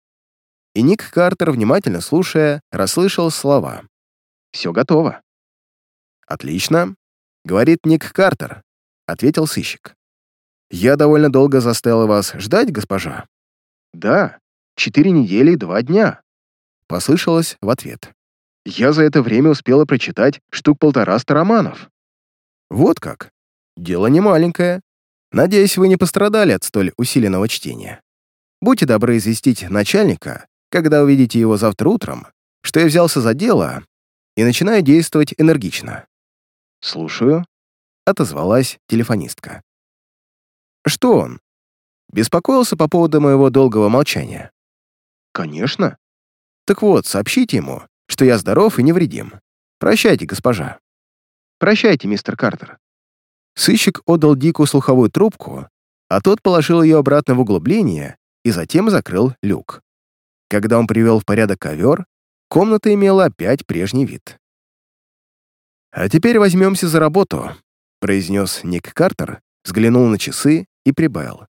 И Ник Картер, внимательно слушая, расслышал слова «Все готово». «Отлично», — говорит Ник Картер, — ответил сыщик. «Я довольно долго заставил вас ждать, госпожа?» «Да, четыре недели и два дня», — послышалось в ответ. Я за это время успела прочитать штук полтораста романов. Вот как. Дело не маленькое. Надеюсь, вы не пострадали от столь усиленного чтения. Будьте добры известить начальника, когда увидите его завтра утром, что я взялся за дело и начинаю действовать энергично». «Слушаю», — отозвалась телефонистка. «Что он? Беспокоился по поводу моего долгого молчания?» «Конечно. Так вот, сообщите ему, что я здоров и невредим. Прощайте, госпожа». «Прощайте, мистер Картер». Сыщик отдал Дику слуховую трубку, а тот положил ее обратно в углубление и затем закрыл люк. Когда он привел в порядок ковер, комната имела опять прежний вид. «А теперь возьмемся за работу», — произнес Ник Картер, взглянул на часы и прибавил.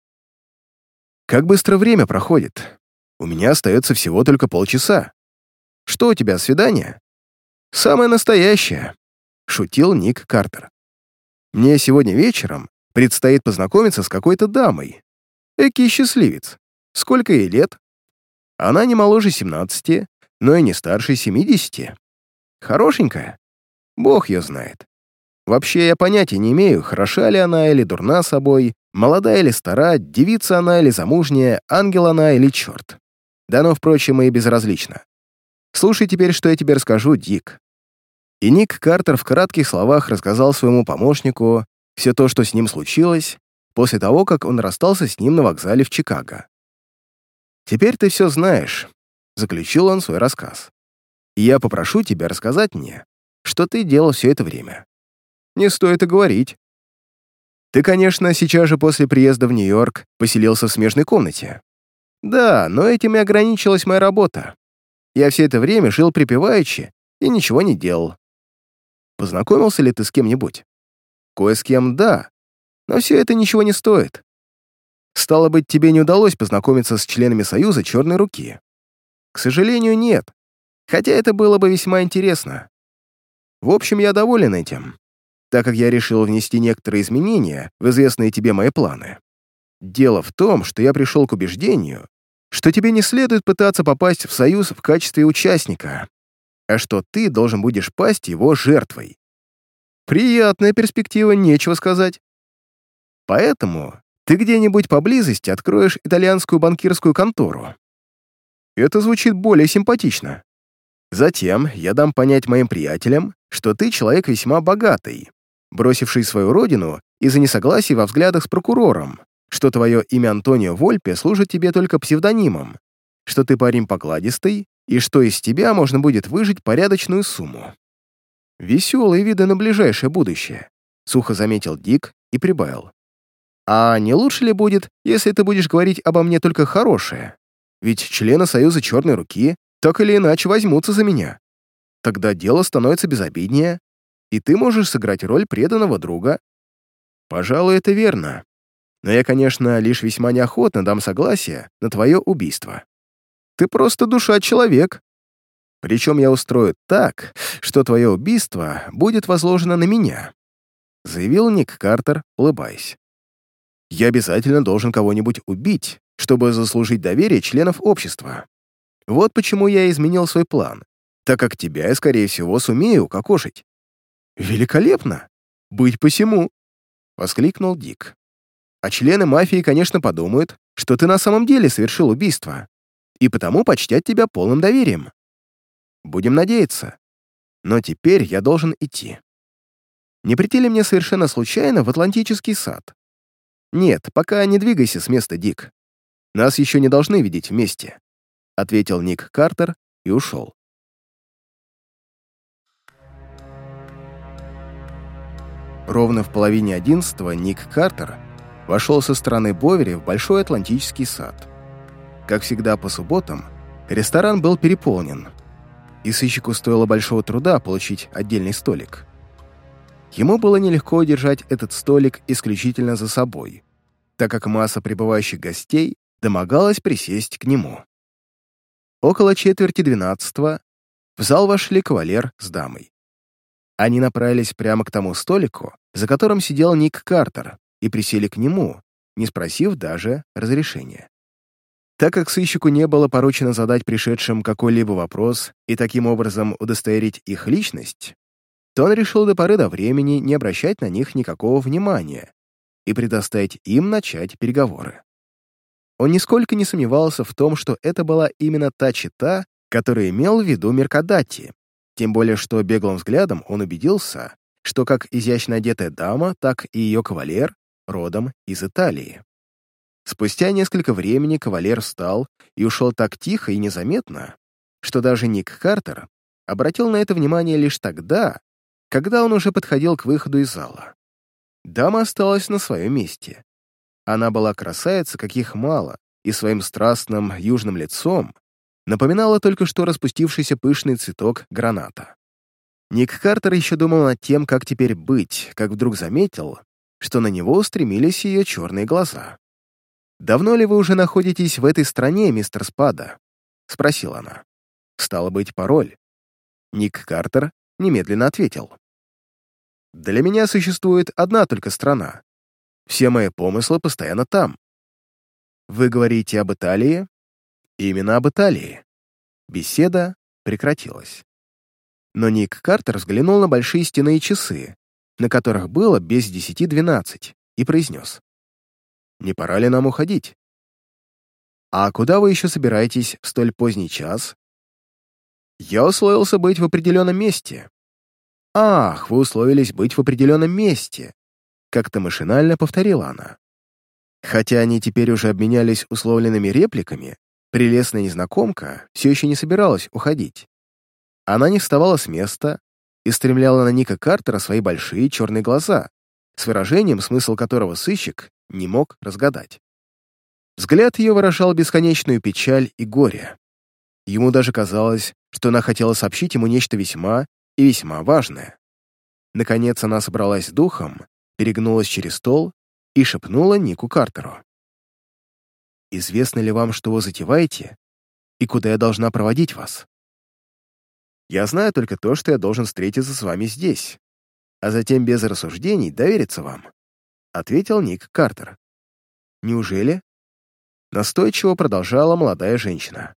«Как быстро время проходит. У меня остается всего только полчаса. Что у тебя, свидание?» «Самое настоящее», — шутил Ник Картер. «Мне сегодня вечером предстоит познакомиться с какой-то дамой. Экий счастливец. Сколько ей лет? Она не моложе 17, но и не старше 70. Хорошенькая. Бог ее знает. Вообще я понятия не имею, хороша ли она или дурна собой, молодая или стара, девица она или замужняя, ангел она или черт. Да но, впрочем, и безразлично. Слушай теперь, что я тебе расскажу, Дик. И Ник Картер в кратких словах рассказал своему помощнику все то, что с ним случилось, после того, как он расстался с ним на вокзале в Чикаго. «Теперь ты все знаешь», — заключил он свой рассказ. «И я попрошу тебя рассказать мне, что ты делал все это время. Не стоит и говорить. Ты, конечно, сейчас же после приезда в Нью-Йорк поселился в смежной комнате. Да, но этим и ограничилась моя работа. Я все это время жил припеваючи и ничего не делал. Познакомился ли ты с кем-нибудь? Кое с кем — да, но все это ничего не стоит. Стало быть, тебе не удалось познакомиться с членами Союза Черной Руки. К сожалению, нет. Хотя это было бы весьма интересно. В общем, я доволен этим, так как я решил внести некоторые изменения в известные тебе мои планы. Дело в том, что я пришел к убеждению, что тебе не следует пытаться попасть в Союз в качестве участника, а что ты должен будешь пасть его жертвой. Приятная перспектива, нечего сказать. Поэтому ты где-нибудь поблизости откроешь итальянскую банкирскую контору. Это звучит более симпатично. Затем я дам понять моим приятелям, что ты человек весьма богатый, бросивший свою родину из-за несогласий во взглядах с прокурором, что твое имя Антонио Вольпе служит тебе только псевдонимом, что ты парень покладистый и что из тебя можно будет выжить порядочную сумму. Веселые виды на ближайшее будущее, сухо заметил Дик и прибавил. А не лучше ли будет, если ты будешь говорить обо мне только хорошее? Ведь члены Союза Черной Руки так или иначе возьмутся за меня. Тогда дело становится безобиднее, и ты можешь сыграть роль преданного друга. Пожалуй, это верно. Но я, конечно, лишь весьма неохотно дам согласие на твое убийство. Ты просто душа человек. Причем я устрою так, что твое убийство будет возложено на меня», — заявил Ник Картер, улыбаясь я обязательно должен кого-нибудь убить, чтобы заслужить доверие членов общества. Вот почему я изменил свой план, так как тебя я, скорее всего, сумею укокошить». «Великолепно! Быть посему!» — воскликнул Дик. «А члены мафии, конечно, подумают, что ты на самом деле совершил убийство, и потому почтят тебя полным доверием. Будем надеяться. Но теперь я должен идти. Не прийти мне совершенно случайно в Атлантический сад? «Нет, пока не двигайся с места, Дик. Нас еще не должны видеть вместе», — ответил Ник Картер и ушел. Ровно в половине одиннадцатого Ник Картер вошел со стороны Бовери в Большой Атлантический сад. Как всегда по субботам, ресторан был переполнен, и сыщику стоило большого труда получить отдельный столик. Ему было нелегко удержать этот столик исключительно за собой, так как масса прибывающих гостей домогалась присесть к нему. Около четверти двенадцатого в зал вошли кавалер с дамой. Они направились прямо к тому столику, за которым сидел Ник Картер, и присели к нему, не спросив даже разрешения. Так как сыщику не было поручено задать пришедшим какой-либо вопрос и таким образом удостоверить их личность, то он решил до поры до времени не обращать на них никакого внимания и предоставить им начать переговоры. Он нисколько не сомневался в том, что это была именно та чита, которую имел в виду Меркадати, тем более что беглым взглядом он убедился, что как изящно одетая дама, так и ее кавалер родом из Италии. Спустя несколько времени кавалер встал и ушел так тихо и незаметно, что даже Ник Картер обратил на это внимание лишь тогда, когда он уже подходил к выходу из зала. Дама осталась на своем месте. Она была красавица, каких мало, и своим страстным южным лицом напоминала только что распустившийся пышный цветок граната. Ник Картер еще думал над тем, как теперь быть, как вдруг заметил, что на него устремились ее черные глаза. «Давно ли вы уже находитесь в этой стране, мистер Спада?» — спросила она. «Стало быть, пароль». Ник Картер немедленно ответил. «Для меня существует одна только страна. Все мои помыслы постоянно там. Вы говорите об Италии? Именно об Италии». Беседа прекратилась. Но Ник Картер взглянул на большие стены и часы, на которых было без десяти двенадцать, и произнес. «Не пора ли нам уходить?» «А куда вы еще собираетесь в столь поздний час?» «Я условился быть в определенном месте». «Ах, вы условились быть в определенном месте», как-то машинально повторила она. Хотя они теперь уже обменялись условленными репликами, прелестная незнакомка все еще не собиралась уходить. Она не вставала с места, и стремляла на Ника Картера свои большие черные глаза, с выражением, смысл которого сыщик не мог разгадать. Взгляд ее выражал бесконечную печаль и горе. Ему даже казалось, что она хотела сообщить ему нечто весьма и весьма важное. Наконец она собралась с духом, перегнулась через стол и шепнула Нику Картеру. «Известно ли вам, что вы затеваете, и куда я должна проводить вас?» Я знаю только то, что я должен встретиться с вами здесь, а затем без рассуждений довериться вам», — ответил Ник Картер. «Неужели?» Настойчиво продолжала молодая женщина.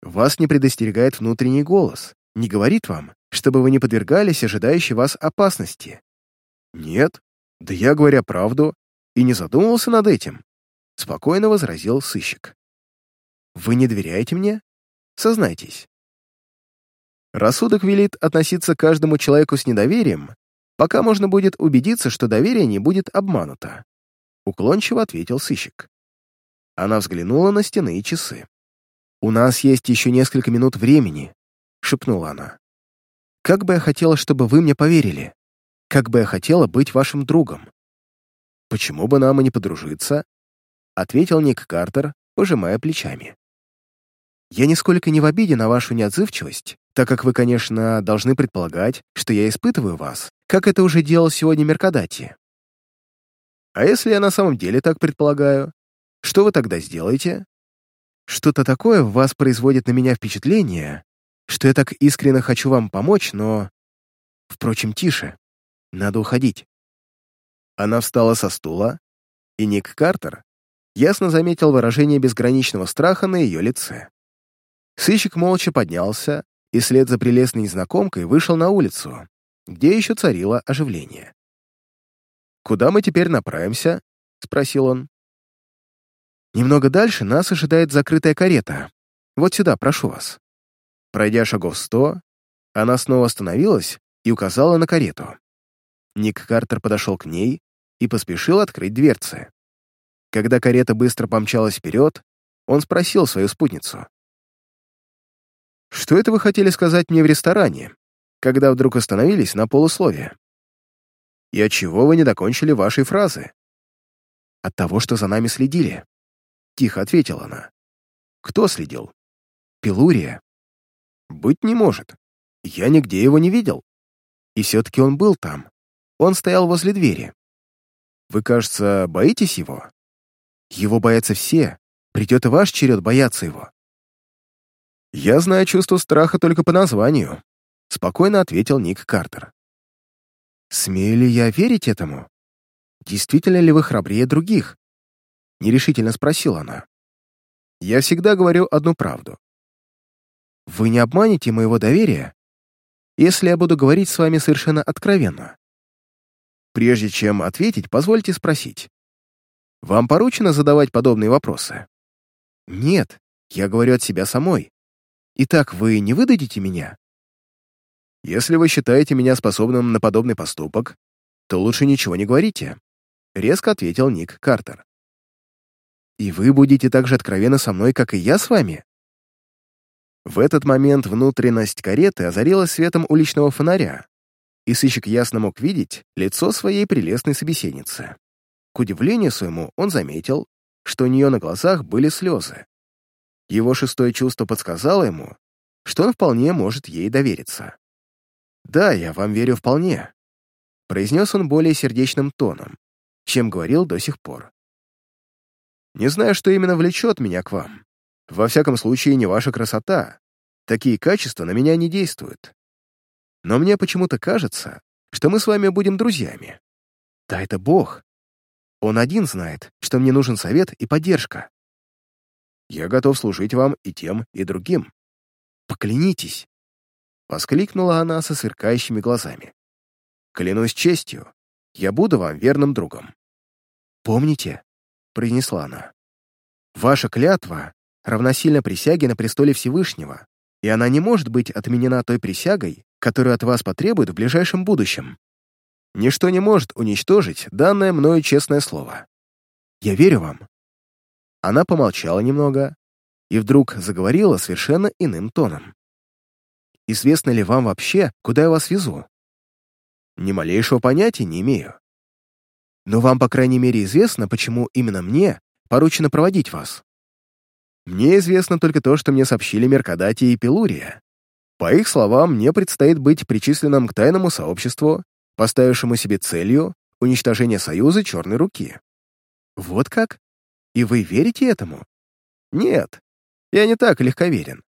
«Вас не предостерегает внутренний голос, не говорит вам, чтобы вы не подвергались ожидающей вас опасности». «Нет, да я, говоря правду, и не задумывался над этим», — спокойно возразил сыщик. «Вы не доверяете мне? Сознайтесь, Рассудок велит относиться к каждому человеку с недоверием, пока можно будет убедиться, что доверие не будет обмануто. Уклончиво ответил сыщик. Она взглянула на стены и часы. «У нас есть еще несколько минут времени», — шепнула она. «Как бы я хотела, чтобы вы мне поверили. Как бы я хотела быть вашим другом». «Почему бы нам и не подружиться?» — ответил Ник Картер, пожимая плечами. «Я нисколько не в обиде на вашу неотзывчивость так как вы, конечно, должны предполагать, что я испытываю вас, как это уже делал сегодня Меркадати. А если я на самом деле так предполагаю, что вы тогда сделаете? Что-то такое в вас производит на меня впечатление, что я так искренне хочу вам помочь, но... Впрочем, тише. Надо уходить. Она встала со стула, и Ник Картер ясно заметил выражение безграничного страха на ее лице. Сыщик молча поднялся и вслед за прелестной незнакомкой вышел на улицу, где еще царило оживление. «Куда мы теперь направимся?» — спросил он. «Немного дальше нас ожидает закрытая карета. Вот сюда, прошу вас». Пройдя шагов сто, она снова остановилась и указала на карету. Ник Картер подошел к ней и поспешил открыть дверцы. Когда карета быстро помчалась вперед, он спросил свою спутницу. Что это вы хотели сказать мне в ресторане, когда вдруг остановились на полусловие? И отчего вы не докончили вашей фразы? От того, что за нами следили. Тихо ответила она. Кто следил? Пелурия. Быть не может. Я нигде его не видел. И все-таки он был там. Он стоял возле двери. Вы, кажется, боитесь его? Его боятся все. Придет и ваш черед бояться его. «Я знаю чувство страха только по названию», — спокойно ответил Ник Картер. «Смею ли я верить этому? Действительно ли вы храбрее других?» — нерешительно спросила она. «Я всегда говорю одну правду. Вы не обманете моего доверия, если я буду говорить с вами совершенно откровенно. Прежде чем ответить, позвольте спросить. Вам поручено задавать подобные вопросы? Нет, я говорю от себя самой. Итак, вы не выдадите меня? Если вы считаете меня способным на подобный поступок, то лучше ничего не говорите, резко ответил Ник Картер. И вы будете так же откровенны со мной, как и я с вами? В этот момент внутренность кареты озарилась светом уличного фонаря, и сыщик ясно мог видеть лицо своей прелестной собеседницы. К удивлению своему он заметил, что у нее на глазах были слезы. Его шестое чувство подсказало ему, что он вполне может ей довериться. «Да, я вам верю вполне», — произнес он более сердечным тоном, чем говорил до сих пор. «Не знаю, что именно влечет меня к вам. Во всяком случае, не ваша красота. Такие качества на меня не действуют. Но мне почему-то кажется, что мы с вами будем друзьями. Да это Бог. Он один знает, что мне нужен совет и поддержка. Я готов служить вам и тем, и другим. Поклянитесь!» Воскликнула она со сверкающими глазами. «Клянусь честью, я буду вам верным другом». «Помните», — произнесла она, — «ваша клятва равносильно присяге на престоле Всевышнего, и она не может быть отменена той присягой, которую от вас потребуют в ближайшем будущем. Ничто не может уничтожить данное мною честное слово. Я верю вам». Она помолчала немного и вдруг заговорила совершенно иным тоном. «Известно ли вам вообще, куда я вас везу?» «Ни малейшего понятия не имею. Но вам, по крайней мере, известно, почему именно мне поручено проводить вас. Мне известно только то, что мне сообщили Меркадати и Пелурия. По их словам, мне предстоит быть причисленным к тайному сообществу, поставившему себе целью уничтожение Союза Черной Руки. Вот как? И вы верите этому? Нет, я не так легковерен.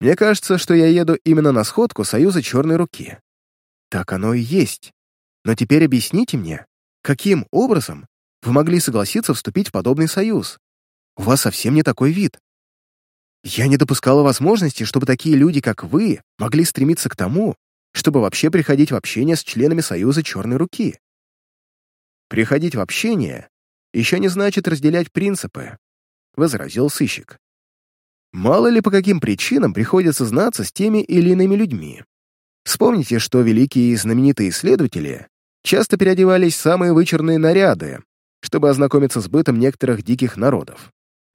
Мне кажется, что я еду именно на сходку Союза Черной Руки. Так оно и есть. Но теперь объясните мне, каким образом вы могли согласиться вступить в подобный союз? У вас совсем не такой вид. Я не допускала возможности, чтобы такие люди, как вы, могли стремиться к тому, чтобы вообще приходить в общение с членами Союза Черной Руки. Приходить в общение еще не значит разделять принципы, возразил сыщик. Мало ли по каким причинам приходится знаться с теми или иными людьми. Вспомните, что великие и знаменитые исследователи часто переодевались в самые вычурные наряды, чтобы ознакомиться с бытом некоторых диких народов.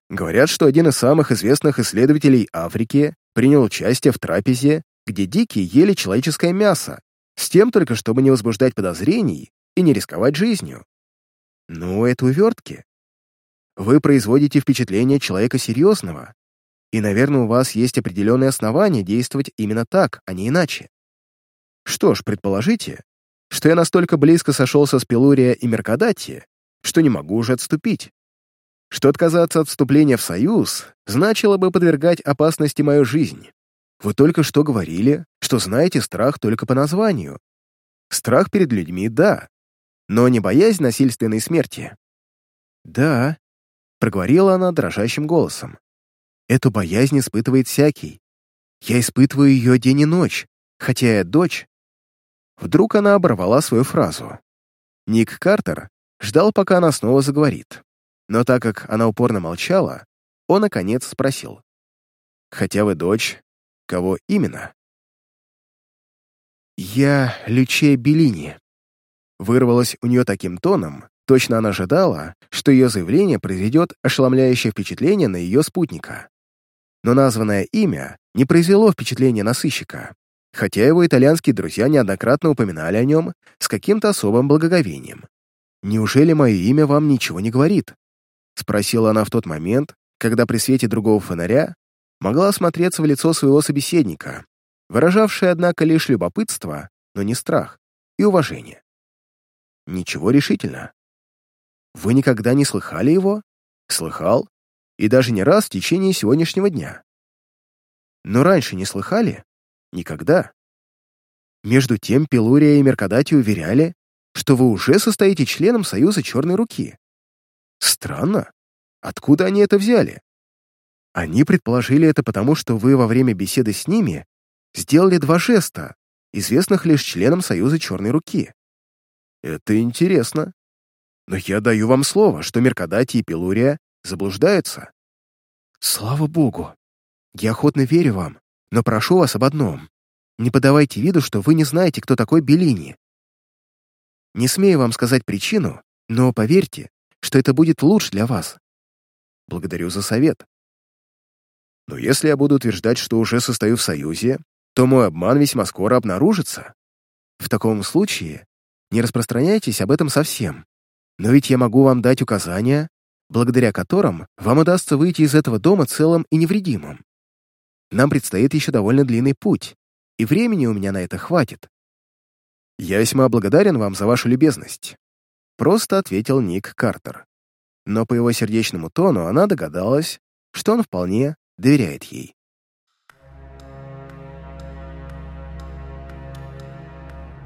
Говорят, что один из самых известных исследователей Африки принял участие в трапезе, где дикие ели человеческое мясо, с тем только, чтобы не возбуждать подозрений и не рисковать жизнью. Ну, это увертки. Вы производите впечатление человека серьезного, и, наверное, у вас есть определенные основания действовать именно так, а не иначе. Что ж, предположите, что я настолько близко сошелся с Пелурия и Меркадати, что не могу уже отступить что отказаться от вступления в союз значило бы подвергать опасности мою жизнь. Вы только что говорили, что знаете страх только по названию. Страх перед людьми — да, но не боязнь насильственной смерти. «Да», — проговорила она дрожащим голосом. «Эту боязнь испытывает всякий. Я испытываю ее день и ночь, хотя я дочь». Вдруг она оборвала свою фразу. Ник Картер ждал, пока она снова заговорит. Но так как она упорно молчала, он, наконец, спросил. «Хотя вы дочь, кого именно?» «Я Лючея Беллини», вырвалась у нее таким тоном, точно она ожидала, что ее заявление произведет ошеломляющее впечатление на ее спутника. Но названное имя не произвело впечатления на сыщика, хотя его итальянские друзья неоднократно упоминали о нем с каким-то особым благоговением. «Неужели мое имя вам ничего не говорит?» Спросила она в тот момент, когда при свете другого фонаря могла осмотреться в лицо своего собеседника, выражавшее, однако, лишь любопытство, но не страх, и уважение. Ничего решительно. Вы никогда не слыхали его? Слыхал. И даже не раз в течение сегодняшнего дня. Но раньше не слыхали? Никогда. Между тем Пелурия и Меркадати уверяли, что вы уже состоите членом Союза Черной Руки. Странно. Откуда они это взяли? Они предположили это потому, что вы во время беседы с ними сделали два жеста, известных лишь членам Союза Черной Руки. Это интересно. но я даю вам слово, что Меркадати и Пелурия заблуждаются». «Слава богу! Я охотно верю вам, но прошу вас об одном. Не подавайте виду, что вы не знаете, кто такой Беллини. Не смею вам сказать причину, но поверьте, что это будет лучше для вас. Благодарю за совет. Но если я буду утверждать, что уже состою в союзе, то мой обман весьма скоро обнаружится. В таком случае не распространяйтесь об этом совсем. Но ведь я могу вам дать указания, благодаря которым вам удастся выйти из этого дома целым и невредимым. Нам предстоит еще довольно длинный путь, и времени у меня на это хватит. Я весьма благодарен вам за вашу любезность. Просто ответил Ник Картер. Но по его сердечному тону она догадалась, что он вполне доверяет ей.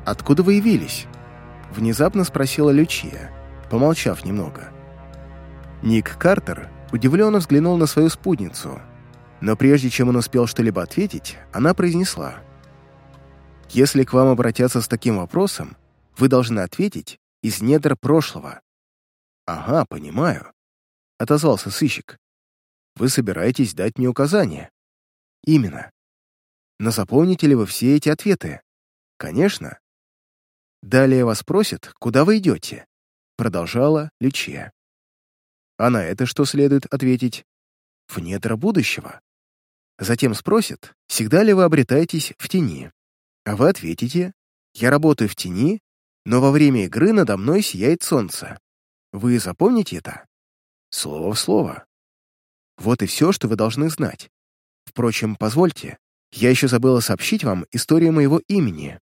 «Откуда вы явились?» — внезапно спросила Лючия, помолчав немного. Ник Картер удивленно взглянул на свою спутницу, но прежде чем он успел что-либо ответить, она произнесла. «Если к вам обратятся с таким вопросом, вы должны ответить из недр прошлого». «Ага, понимаю», — отозвался сыщик. «Вы собираетесь дать мне указания?» «Именно. Но запомните ли вы все эти ответы?» «Конечно. Далее вас спросят, куда вы идете?» Продолжала Лючия. А на это что следует ответить? В недра будущего. Затем спросят, всегда ли вы обретаетесь в тени. А вы ответите, я работаю в тени, но во время игры надо мной сияет солнце. Вы запомните это? Слово в слово. Вот и все, что вы должны знать. Впрочем, позвольте, я еще забыла сообщить вам историю моего имени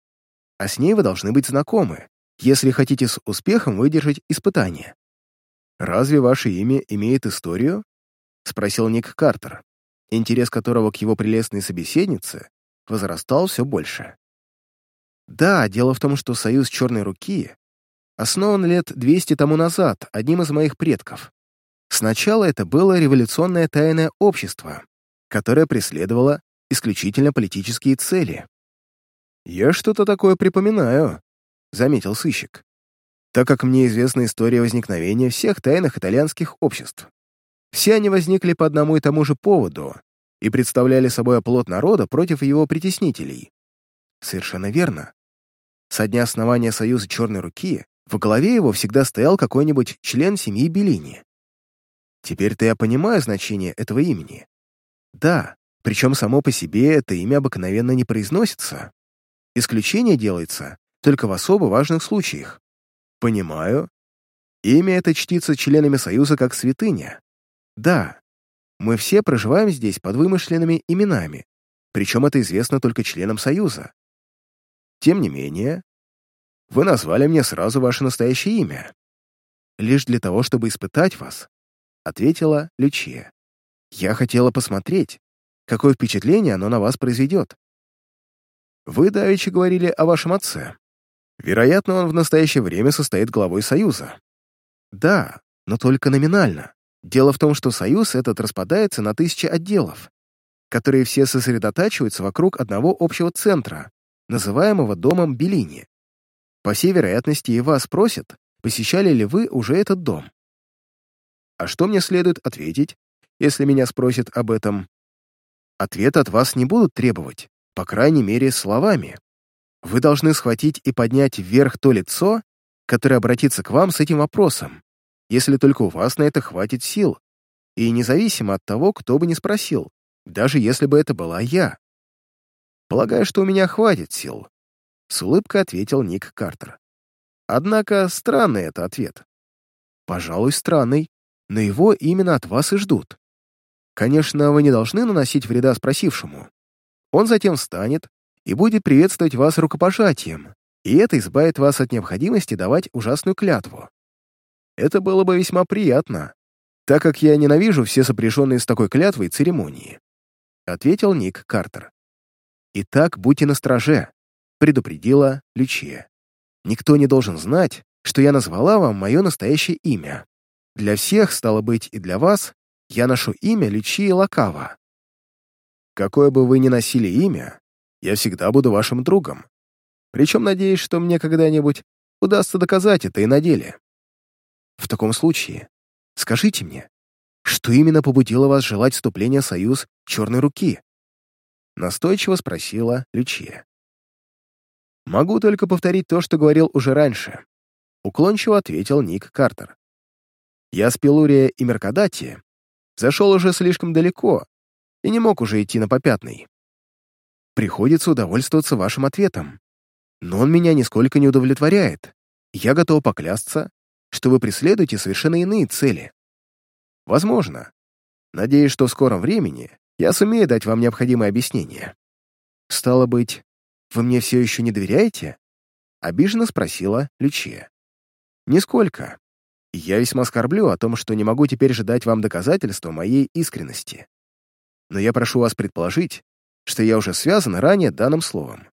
а с ней вы должны быть знакомы, если хотите с успехом выдержать испытание. «Разве ваше имя имеет историю?» — спросил Ник Картер, интерес которого к его прелестной собеседнице возрастал все больше. «Да, дело в том, что союз Черной Руки основан лет 200 тому назад одним из моих предков. Сначала это было революционное тайное общество, которое преследовало исключительно политические цели. «Я что-то такое припоминаю», — заметил сыщик, так как мне известна история возникновения всех тайных итальянских обществ. Все они возникли по одному и тому же поводу и представляли собой оплот народа против его притеснителей. Совершенно верно. Со дня основания Союза Черной Руки в голове его всегда стоял какой-нибудь член семьи Беллини. Теперь-то я понимаю значение этого имени. Да, причем само по себе это имя обыкновенно не произносится. Исключение делается только в особо важных случаях. Понимаю. Имя это чтится членами Союза как святыня. Да, мы все проживаем здесь под вымышленными именами, причем это известно только членам Союза. Тем не менее, вы назвали мне сразу ваше настоящее имя. Лишь для того, чтобы испытать вас, ответила Лючия. Я хотела посмотреть, какое впечатление оно на вас произведет. Вы давеча говорили о вашем отце. Вероятно, он в настоящее время состоит главой Союза. Да, но только номинально. Дело в том, что Союз этот распадается на тысячи отделов, которые все сосредотачиваются вокруг одного общего центра, называемого домом Беллини. По всей вероятности, и вас спросят, посещали ли вы уже этот дом. А что мне следует ответить, если меня спросят об этом? Ответ от вас не будут требовать, по крайней мере, словами. Вы должны схватить и поднять вверх то лицо, которое обратится к вам с этим вопросом, если только у вас на это хватит сил, и независимо от того, кто бы ни спросил, даже если бы это была я. Полагаю, что у меня хватит сил, — с улыбкой ответил Ник Картер. Однако странный это ответ. Пожалуй, странный, но его именно от вас и ждут. Конечно, вы не должны наносить вреда спросившему, он затем встанет и будет приветствовать вас рукопожатием, и это избавит вас от необходимости давать ужасную клятву. Это было бы весьма приятно, так как я ненавижу все сопряженные с такой клятвой церемонии», — ответил Ник Картер. «Итак, будьте настороже», — предупредила Лючия. «Никто не должен знать, что я назвала вам мое настоящее имя. Для всех, стало быть, и для вас, я ношу имя Лючии Лакава. Какое бы вы ни носили имя, я всегда буду вашим другом. Причем надеюсь, что мне когда-нибудь удастся доказать это и на деле. В таком случае, скажите мне, что именно побудило вас желать вступления в союз Черной Руки? Настойчиво спросила Лючия. Могу только повторить то, что говорил уже раньше. Уклончиво ответил Ник Картер. Я с Пелурия и Меркадати зашел уже слишком далеко и не мог уже идти на попятный. Приходится удовольствоваться вашим ответом. Но он меня нисколько не удовлетворяет. Я готов поклясться, что вы преследуете совершенно иные цели. Возможно. Надеюсь, что в скором времени я сумею дать вам необходимое объяснение. Стало быть, вы мне все еще не доверяете? Обиженно спросила Лючия. Нисколько. Я весьма скорблю о том, что не могу теперь ждать вам доказательства моей искренности. Но я прошу вас предположить, что я уже связан ранее данным словом.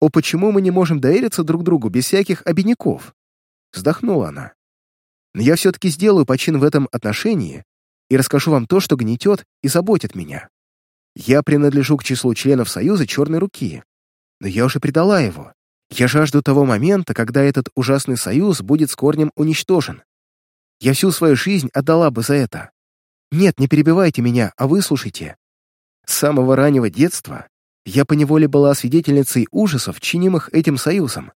«О, почему мы не можем довериться друг другу без всяких обиняков?» Вздохнула она. «Но я все-таки сделаю почин в этом отношении и расскажу вам то, что гнетет и заботит меня. Я принадлежу к числу членов Союза Черной Руки, но я уже предала его. Я жажду того момента, когда этот ужасный союз будет с корнем уничтожен. Я всю свою жизнь отдала бы за это. Нет, не перебивайте меня, а выслушайте. С самого раннего детства я поневоле была свидетельницей ужасов, чинимых этим союзом.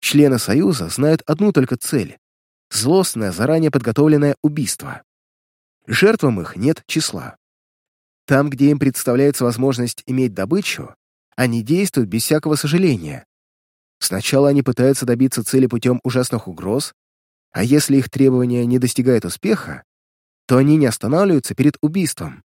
Члены союза знают одну только цель — злостное, заранее подготовленное убийство. Жертвам их нет числа. Там, где им представляется возможность иметь добычу, они действуют без всякого сожаления. Сначала они пытаются добиться цели путем ужасных угроз, а если их требования не достигают успеха, то они не останавливаются перед убийством.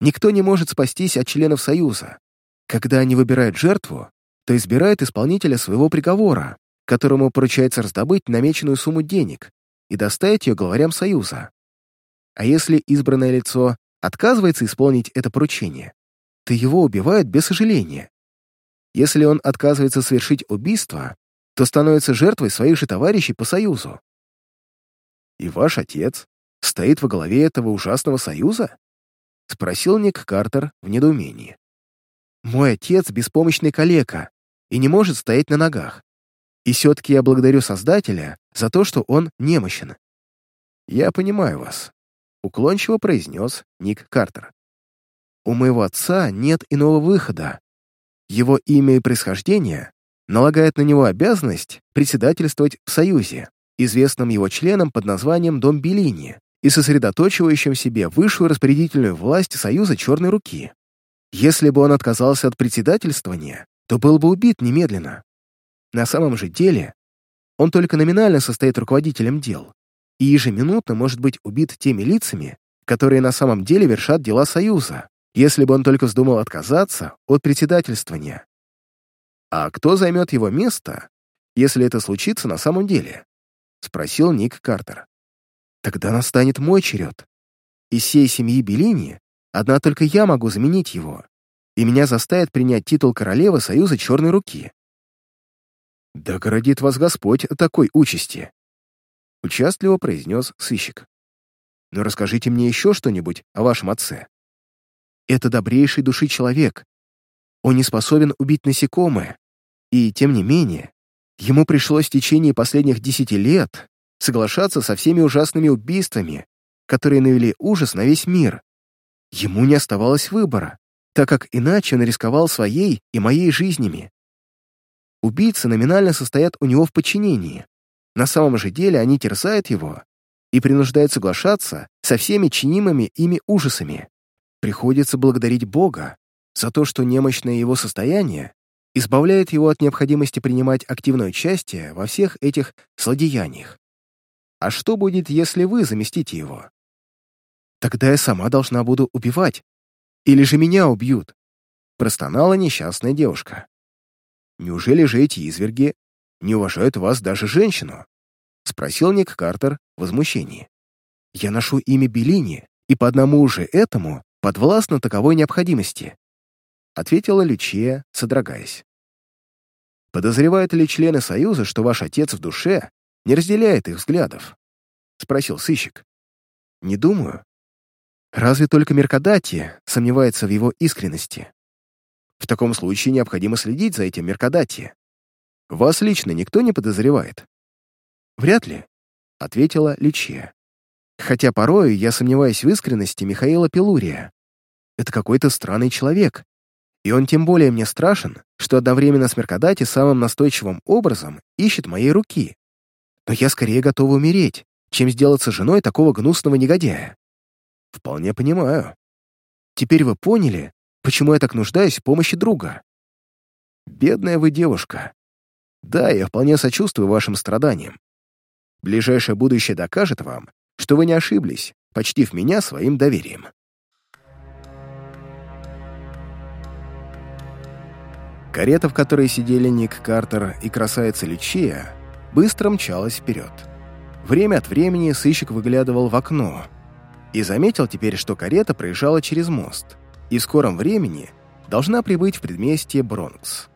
Никто не может спастись от членов Союза. Когда они выбирают жертву, то избирают исполнителя своего приговора, которому поручается раздобыть намеченную сумму денег и доставить ее главарям Союза. А если избранное лицо отказывается исполнить это поручение, то его убивают без сожаления. Если он отказывается совершить убийство, то становится жертвой своих же товарищей по Союзу. И ваш отец стоит во главе этого ужасного союза? Спросил Ник Картер в недоумении. Мой отец — беспомощный калека и не может стоять на ногах. И все-таки я благодарю Создателя за то, что он немощен. Я понимаю вас, — уклончиво произнес Ник Картер. У моего отца нет иного выхода. Его имя и происхождение налагает на него обязанность председательствовать в Союзе, известном его членам под названием Дом Беллини и сосредоточивающим в себе высшую распорядительную власть Союза Черной Руки. Если бы он отказался от председательствования, то был бы убит немедленно. На самом же деле, он только номинально состоит руководителем дел и ежеминутно может быть убит теми лицами, которые на самом деле вершат дела Союза, если бы он только вздумал отказаться от председательствования. А кто займет его место, если это случится на самом деле? Спросил Ник Картер. Тогда настанет мой черед. Из всей семьи Беллини одна только я могу заменить его, и меня заставят принять титул королевы Союза Черной Руки. «Да городит вас Господь о такой участи», — участливо произнес сыщик. «Но расскажите мне еще что-нибудь о вашем отце. Это добрейший души человек. Он не способен убить насекомое, и, тем не менее, ему пришлось в течение последних десяти лет соглашаться со всеми ужасными убийствами, которые навели ужас на весь мир. Ему не оставалось выбора, так как иначе он рисковал своей и моей жизнями. Убийцы номинально состоят у него в подчинении. На самом же деле они терзают его и принуждают соглашаться со всеми чинимыми ими ужасами. Приходится благодарить Бога за то, что немощное его состояние избавляет его от необходимости принимать активное участие во всех этих злодеяниях. А что будет, если вы заместите его? Тогда я сама должна буду убивать. Или же меня убьют. Простонала несчастная девушка. Неужели же эти изверги не уважают вас даже женщину? Спросил Ник Картер в возмущении. Я ношу имя Беллини, и по одному уже этому подвластна таковой необходимости, ответила Лючия, содрогаясь. Подозревают ли члены Союза, что ваш отец в душе не разделяет их взглядов?» — спросил сыщик. «Не думаю. Разве только Меркадати сомневается в его искренности? В таком случае необходимо следить за этим Меркадати. Вас лично никто не подозревает?» «Вряд ли», — ответила Лючия. «Хотя порою я сомневаюсь в искренности Михаила Пелурия. Это какой-то странный человек, и он тем более мне страшен, что одновременно с Меркадати самым настойчивым образом ищет моей руки. Но я скорее готова умереть, чем сделаться женой такого гнусного негодяя. Вполне понимаю. Теперь вы поняли, почему я так нуждаюсь в помощи друга. Бедная вы девушка. Да, я вполне сочувствую вашим страданиям. Ближайшее будущее докажет вам, что вы не ошиблись, почтив меня своим доверием. Карета, в которой сидели Ник Картер и красавица Лючия, быстро мчалась вперед. Время от времени сыщик выглядывал в окно и заметил теперь, что карета проезжала через мост и в скором времени должна прибыть в предместье Бронкс.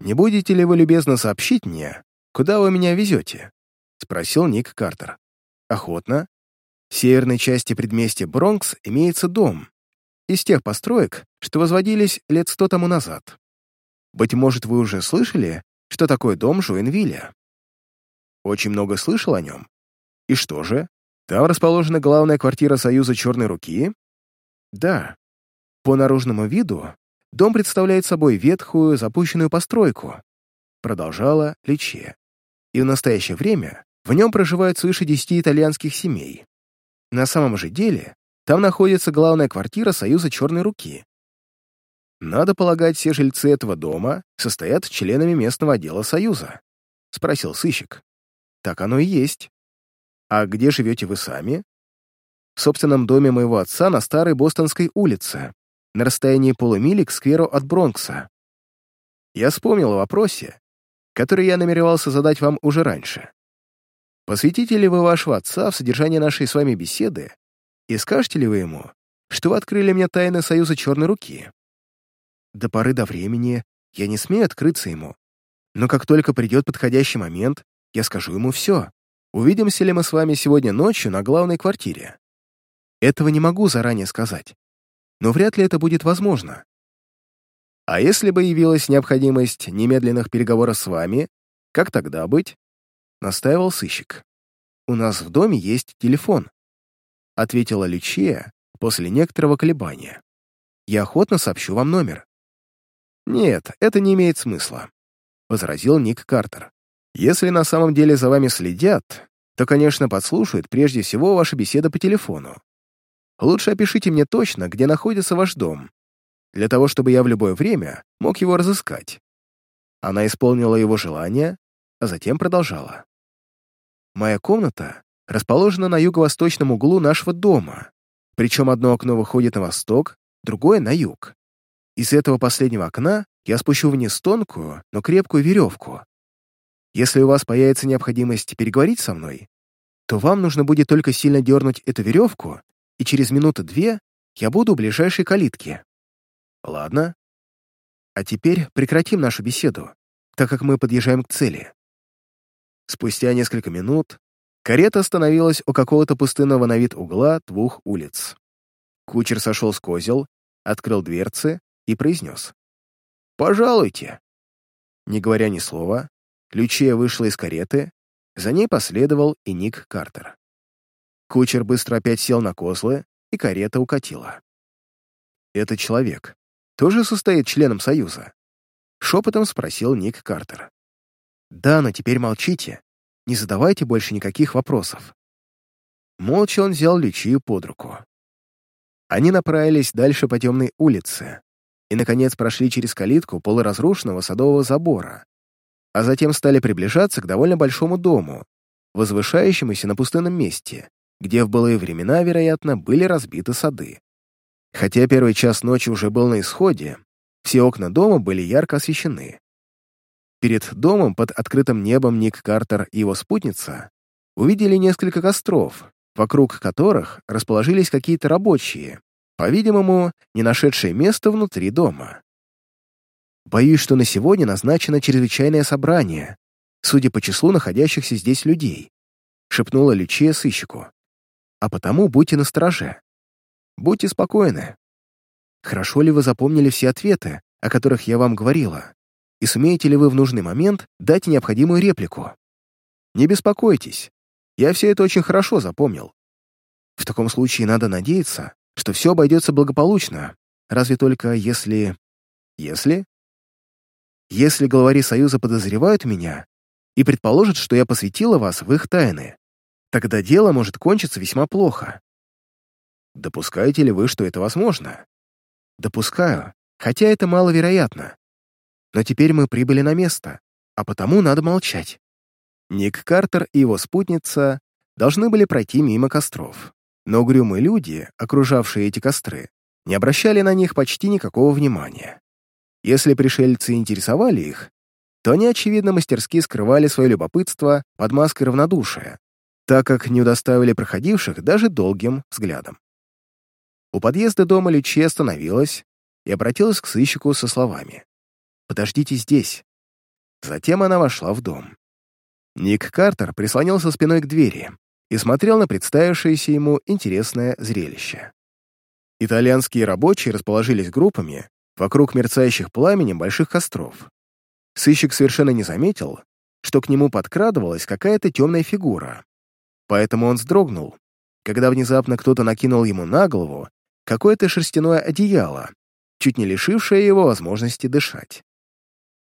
«Не будете ли вы любезно сообщить мне, куда вы меня везете?» — спросил Ник Картер. «Охотно. В северной части предместья Бронкс имеется дом из тех построек, что возводились лет сто тому назад. Быть может, вы уже слышали, что такое дом Жуэнвилля? Очень много слышал о нем. И что же? Там расположена главная квартира Союза Черной Руки? Да. По наружному виду дом представляет собой ветхую, запущенную постройку, продолжала Личе. И в настоящее время в нем проживают свыше десяти итальянских семей. На самом же деле там находится главная квартира Союза Черной Руки, надо полагать, все жильцы этого дома состоят членами местного отдела Союза? Спросил сыщик. Так оно и есть. А где живете вы сами? В собственном доме моего отца на Старой Бостонской улице, на расстоянии полумили к скверу от Бронкса. Я вспомнил о вопросе, который я намеревался задать вам уже раньше. Посвятите ли вы вашего отца в содержание нашей с вами беседы и скажете ли вы ему, что вы открыли мне тайны Союза Черной Руки? До поры до времени я не смею открыться ему. Но как только придет подходящий момент, я скажу ему все. Увидимся ли мы с вами сегодня ночью на главной квартире? Этого не могу заранее сказать. Но вряд ли это будет возможно. А если бы явилась необходимость немедленных переговоров с вами, как тогда быть? Настаивал сыщик. У нас в доме есть телефон. Ответила Лючия после некоторого колебания. Я охотно сообщу вам номер. «Нет, это не имеет смысла», — возразил Ник Картер. «Если на самом деле за вами следят, то, конечно, подслушают прежде всего ваши беседы по телефону. Лучше опишите мне точно, где находится ваш дом, для того, чтобы я в любое время мог его разыскать». Она исполнила его желание, а затем продолжала. «Моя комната расположена на юго-восточном углу нашего дома, причем одно окно выходит на восток, другое — на юг. Из этого последнего окна я спущу вниз тонкую, но крепкую веревку. Если у вас появится необходимость переговорить со мной, то вам нужно будет только сильно дернуть эту веревку, и через минуту-две я буду у ближайшей калитки. Ладно. А теперь прекратим нашу беседу, так как мы подъезжаем к цели. Спустя несколько минут карета остановилась у какого-то пустынного на вид угла двух улиц. Кучер сошел с козел, открыл дверцы и произнес. «Пожалуйте». Не говоря ни слова, Лючия вышла из кареты, за ней последовал и Ник Картер. Кучер быстро опять сел на козлы, и карета укатила. «Этот человек тоже состоит членом Союза?» Шепотом спросил Ник Картер. «Да, но теперь молчите. Не задавайте больше никаких вопросов». Молча он взял Лючию под руку. Они направились дальше по темной улице, и, наконец, прошли через калитку полуразрушенного садового забора, а затем стали приближаться к довольно большому дому, возвышающемуся на пустынном месте, где в былые времена, вероятно, были разбиты сады. Хотя первый час ночи уже был на исходе, все окна дома были ярко освещены. Перед домом под открытым небом Ник Картер и его спутница увидели несколько костров, вокруг которых расположились какие-то рабочие, по-видимому, не нашедшее место внутри дома. Боюсь, что на сегодня назначено чрезвычайное собрание, судя по числу находящихся здесь людей, шепнула Лючия сыщику. А потому будьте настороже. Будьте спокойны. Хорошо ли вы запомнили все ответы, о которых я вам говорила, и сумеете ли вы в нужный момент дать необходимую реплику? Не беспокойтесь. Я все это очень хорошо запомнил. В таком случае надо надеяться, что все обойдется благополучно, разве только если... Если? Если главари Союза подозревают меня и предположат, что я посвятила вас в их тайны, тогда дело может кончиться весьма плохо. Допускаете ли вы, что это возможно? Допускаю, хотя это маловероятно. Но теперь мы прибыли на место, а потому надо молчать. Ник Картер и его спутница должны были пройти мимо костров. Но угрюмые люди, окружавшие эти костры, не обращали на них почти никакого внимания. Если пришельцы интересовали их, то они, очевидно, мастерски скрывали свое любопытство под маской равнодушия, так как не удоставили проходивших даже долгим взглядом. У подъезда дома Лючи остановилась и обратилась к сыщику со словами «Подождите здесь». Затем она вошла в дом. Ник Картер прислонился спиной к двери и смотрел на представившееся ему интересное зрелище. Итальянские рабочие расположились группами вокруг мерцающих пламенем больших костров. Сыщик совершенно не заметил, что к нему подкрадывалась какая-то темная фигура. Поэтому он вздрогнул, когда внезапно кто-то накинул ему на голову какое-то шерстяное одеяло, чуть не лишившее его возможности дышать.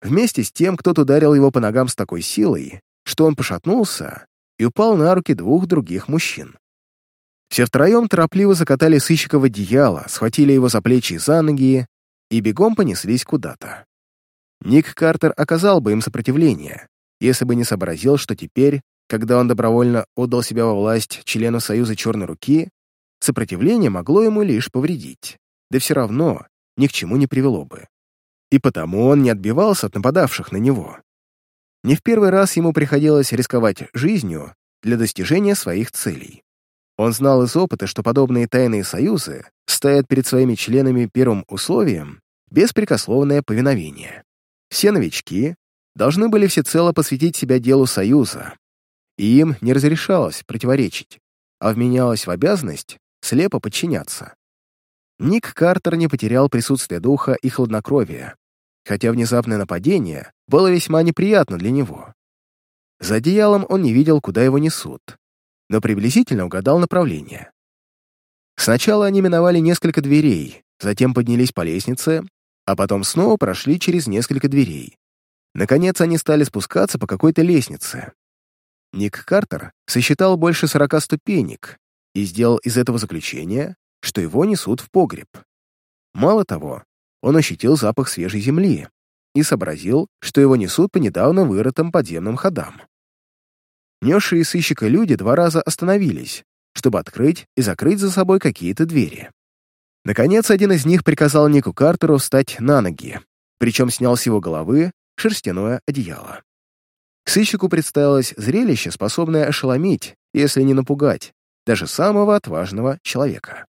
Вместе с тем кто-то ударил его по ногам с такой силой, что он пошатнулся и упал на руки двух других мужчин. Все втроем торопливо закатали сыщика в одеяло, схватили его за плечи и за ноги и бегом понеслись куда-то. Ник Картер оказал бы им сопротивление, если бы не сообразил, что теперь, когда он добровольно отдал себя во власть члену Союза Черной Руки, сопротивление могло ему лишь повредить, да все равно ни к чему не привело бы. И потому он не отбивался от нападавших на него. Не в первый раз ему приходилось рисковать жизнью для достижения своих целей. Он знал из опыта, что подобные тайные союзы ставят перед своими членами первым условием беспрекословное повиновение. Все новички должны были всецело посвятить себя делу союза, и им не разрешалось противоречить, а вменялось в обязанность слепо подчиняться. Ник Картер не потерял присутствие духа и хладнокровия, хотя внезапное нападение было весьма неприятно для него. За одеялом он не видел, куда его несут, но приблизительно угадал направление. Сначала они миновали несколько дверей, затем поднялись по лестнице, а потом снова прошли через несколько дверей. Наконец они стали спускаться по какой-то лестнице. Ник Картер сосчитал больше сорока ступенек и сделал из этого заключение, что его несут в погреб. Мало того, он ощутил запах свежей земли и сообразил, что его несут по недавно вырытым подземным ходам. Несшие сыщика люди два раза остановились, чтобы открыть и закрыть за собой какие-то двери. Наконец, один из них приказал Нику Картеру встать на ноги, причем снял с его головы шерстяное одеяло. Сыщику представилось зрелище, способное ошеломить, если не напугать, даже самого отважного человека.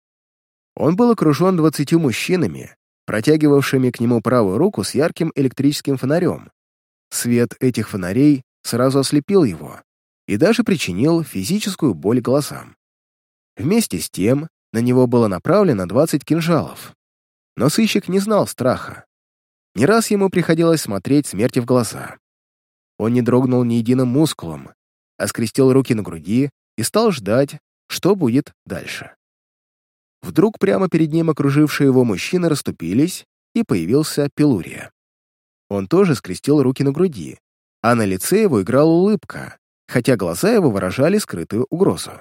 Он был окружен двадцатью мужчинами, протягивавшими к нему правую руку с ярким электрическим фонарем. Свет этих фонарей сразу ослепил его и даже причинил физическую боль глазам. Вместе с тем на него было направлено 20 кинжалов. Но сыщик не знал страха. Не раз ему приходилось смотреть смерти в глаза. Он не дрогнул ни единым мускулом, а скрестил руки на груди и стал ждать, что будет дальше. Вдруг прямо перед ним окружившие его мужчины расступились, и появился Пелурия. Он тоже скрестил руки на груди, а на лице его играла улыбка, хотя глаза его выражали скрытую угрозу.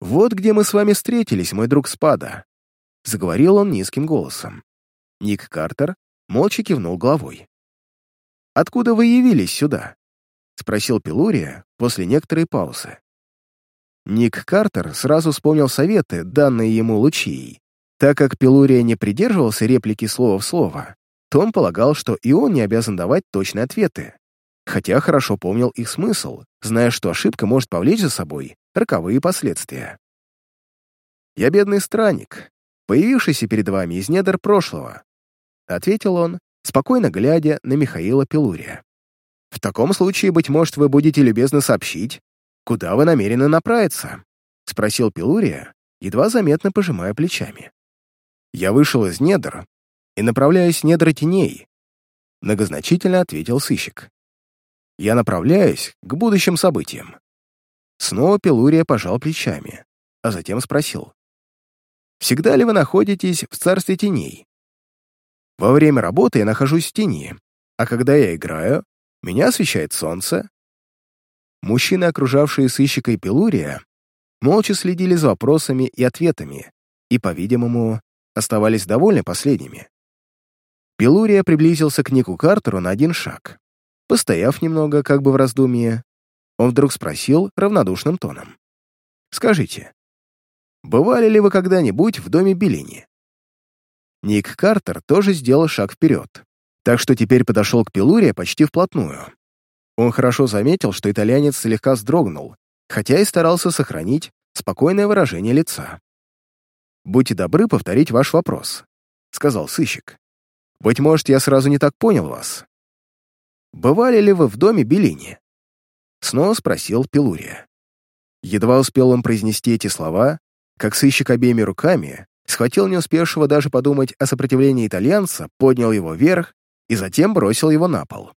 «Вот где мы с вами встретились, мой друг Спада», — заговорил он низким голосом. Ник Картер молча кивнул головой. «Откуда вы явились сюда?» — спросил Пелурия после некоторой паузы. Ник Картер сразу вспомнил советы, данные ему Лучией. Так как Пелурия не придерживался реплики слово в слово, то он полагал, что и он не обязан давать точные ответы, хотя хорошо помнил их смысл, зная, что ошибка может повлечь за собой роковые последствия. «Я бедный странник, появившийся перед вами из недр прошлого», ответил он, спокойно глядя на Михаила Пелурия. «В таком случае, быть может, вы будете любезно сообщить, «Куда вы намерены направиться?» — спросил Пелурия, едва заметно пожимая плечами. «Я вышел из недр и направляюсь в недра теней», — многозначительно ответил сыщик. «Я направляюсь к будущим событиям». Снова Пелурия пожал плечами, а затем спросил. «Всегда ли вы находитесь в царстве теней?» «Во время работы я нахожусь в тени, а когда я играю, меня освещает солнце». Мужчины, окружавшие сыщика и Пелурия, молча следили за вопросами и ответами и, по-видимому, оставались довольны последними. Пелурия приблизился к Нику Картеру на один шаг. Постояв немного, как бы в раздумье, он вдруг спросил равнодушным тоном. «Скажите, бывали ли вы когда-нибудь в доме Беллини?» Ник Картер тоже сделал шаг вперед, так что теперь подошел к Пелурия почти вплотную. Он хорошо заметил, что итальянец слегка вздрогнул, хотя и старался сохранить спокойное выражение лица. «Будьте добры повторить ваш вопрос», — сказал сыщик. «Быть может, я сразу не так понял вас. Бывали ли вы в доме Беллини?» Снова спросил Пелурия. Едва успел он произнести эти слова, как сыщик обеими руками схватил не успевшего даже подумать о сопротивлении итальянца, поднял его вверх и затем бросил его на пол.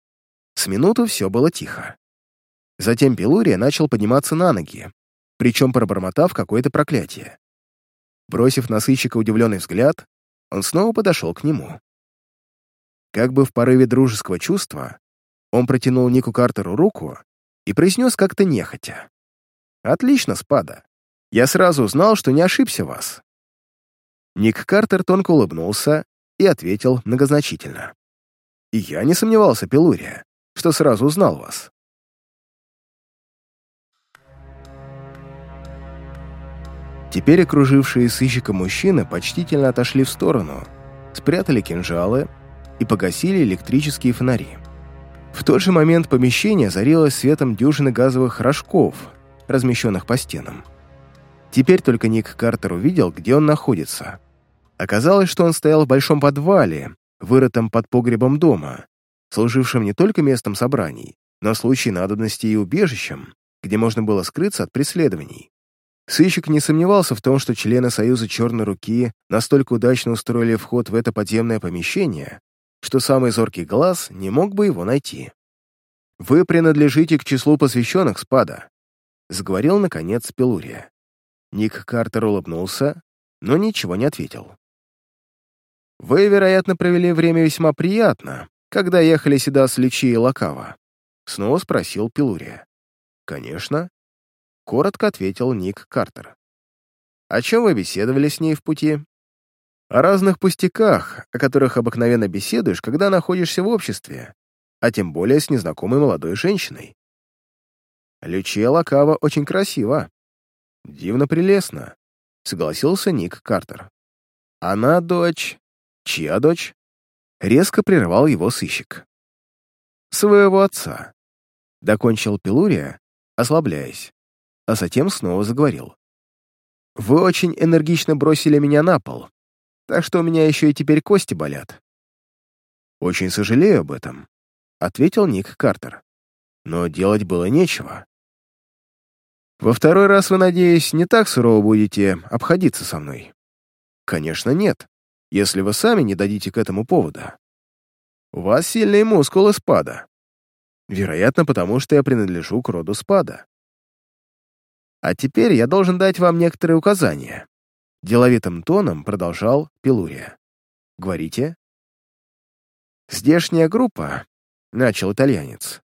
С минуту все было тихо. Затем Пелурия начал подниматься на ноги, причем пробормотав какое-то проклятие. Бросив на сыщика удивленный взгляд, он снова подошел к нему. Как бы в порыве дружеского чувства, он протянул Нику Картеру руку и произнес как-то нехотя. «Отлично, Спада. Я сразу узнал, что не ошибся вас». Ник Картер тонко улыбнулся и ответил многозначительно. «И я не сомневался, Пелурия, что сразу узнал вас». Теперь окружившие сыщика мужчины почтительно отошли в сторону, спрятали кинжалы и погасили электрические фонари. В тот же момент помещение зарилось светом дюжины газовых рожков, размещенных по стенам. Теперь только Ник Картер увидел, где он находится. Оказалось, что он стоял в большом подвале, вырытом под погребом дома, служившим не только местом собраний, но в случае надобности и убежищем, где можно было скрыться от преследований. Сыщик не сомневался в том, что члены Союза Черной Руки настолько удачно устроили вход в это подземное помещение, что самый зоркий глаз не мог бы его найти. «Вы принадлежите к числу посвященных спада», — заговорил, наконец, Пелурия. Ник Картер улыбнулся, но ничего не ответил. «Вы, вероятно, провели время весьма приятно, когда ехали сюда с Личи и Лакава?» — снова спросил Пелурия. «Конечно», — коротко ответил Ник Картер. «О чем вы беседовали с ней в пути?» О разных пустяках, о которых обыкновенно беседуешь, когда находишься в обществе, а тем более с незнакомой молодой женщиной. Лючия Лакава очень красива. Дивно прелестно, согласился Ник Картер. Она дочь... Чья дочь? Резко прервал его сыщик. Своего отца. Докончил Пелурия, ослабляясь, а затем снова заговорил. Вы очень энергично бросили меня на пол, так что у меня еще и теперь кости болят». «Очень сожалею об этом», — ответил Ник Картер. «Но делать было нечего». «Во второй раз вы, надеюсь, не так сурово будете обходиться со мной?» «Конечно, нет, если вы сами не дадите к этому повода. У вас сильные мускулы спада. Вероятно, потому что я принадлежу к роду спада. А теперь я должен дать вам некоторые указания. Деловитым тоном продолжал Пелурия. «Говорите?» «Здешняя группа», — начал итальянец,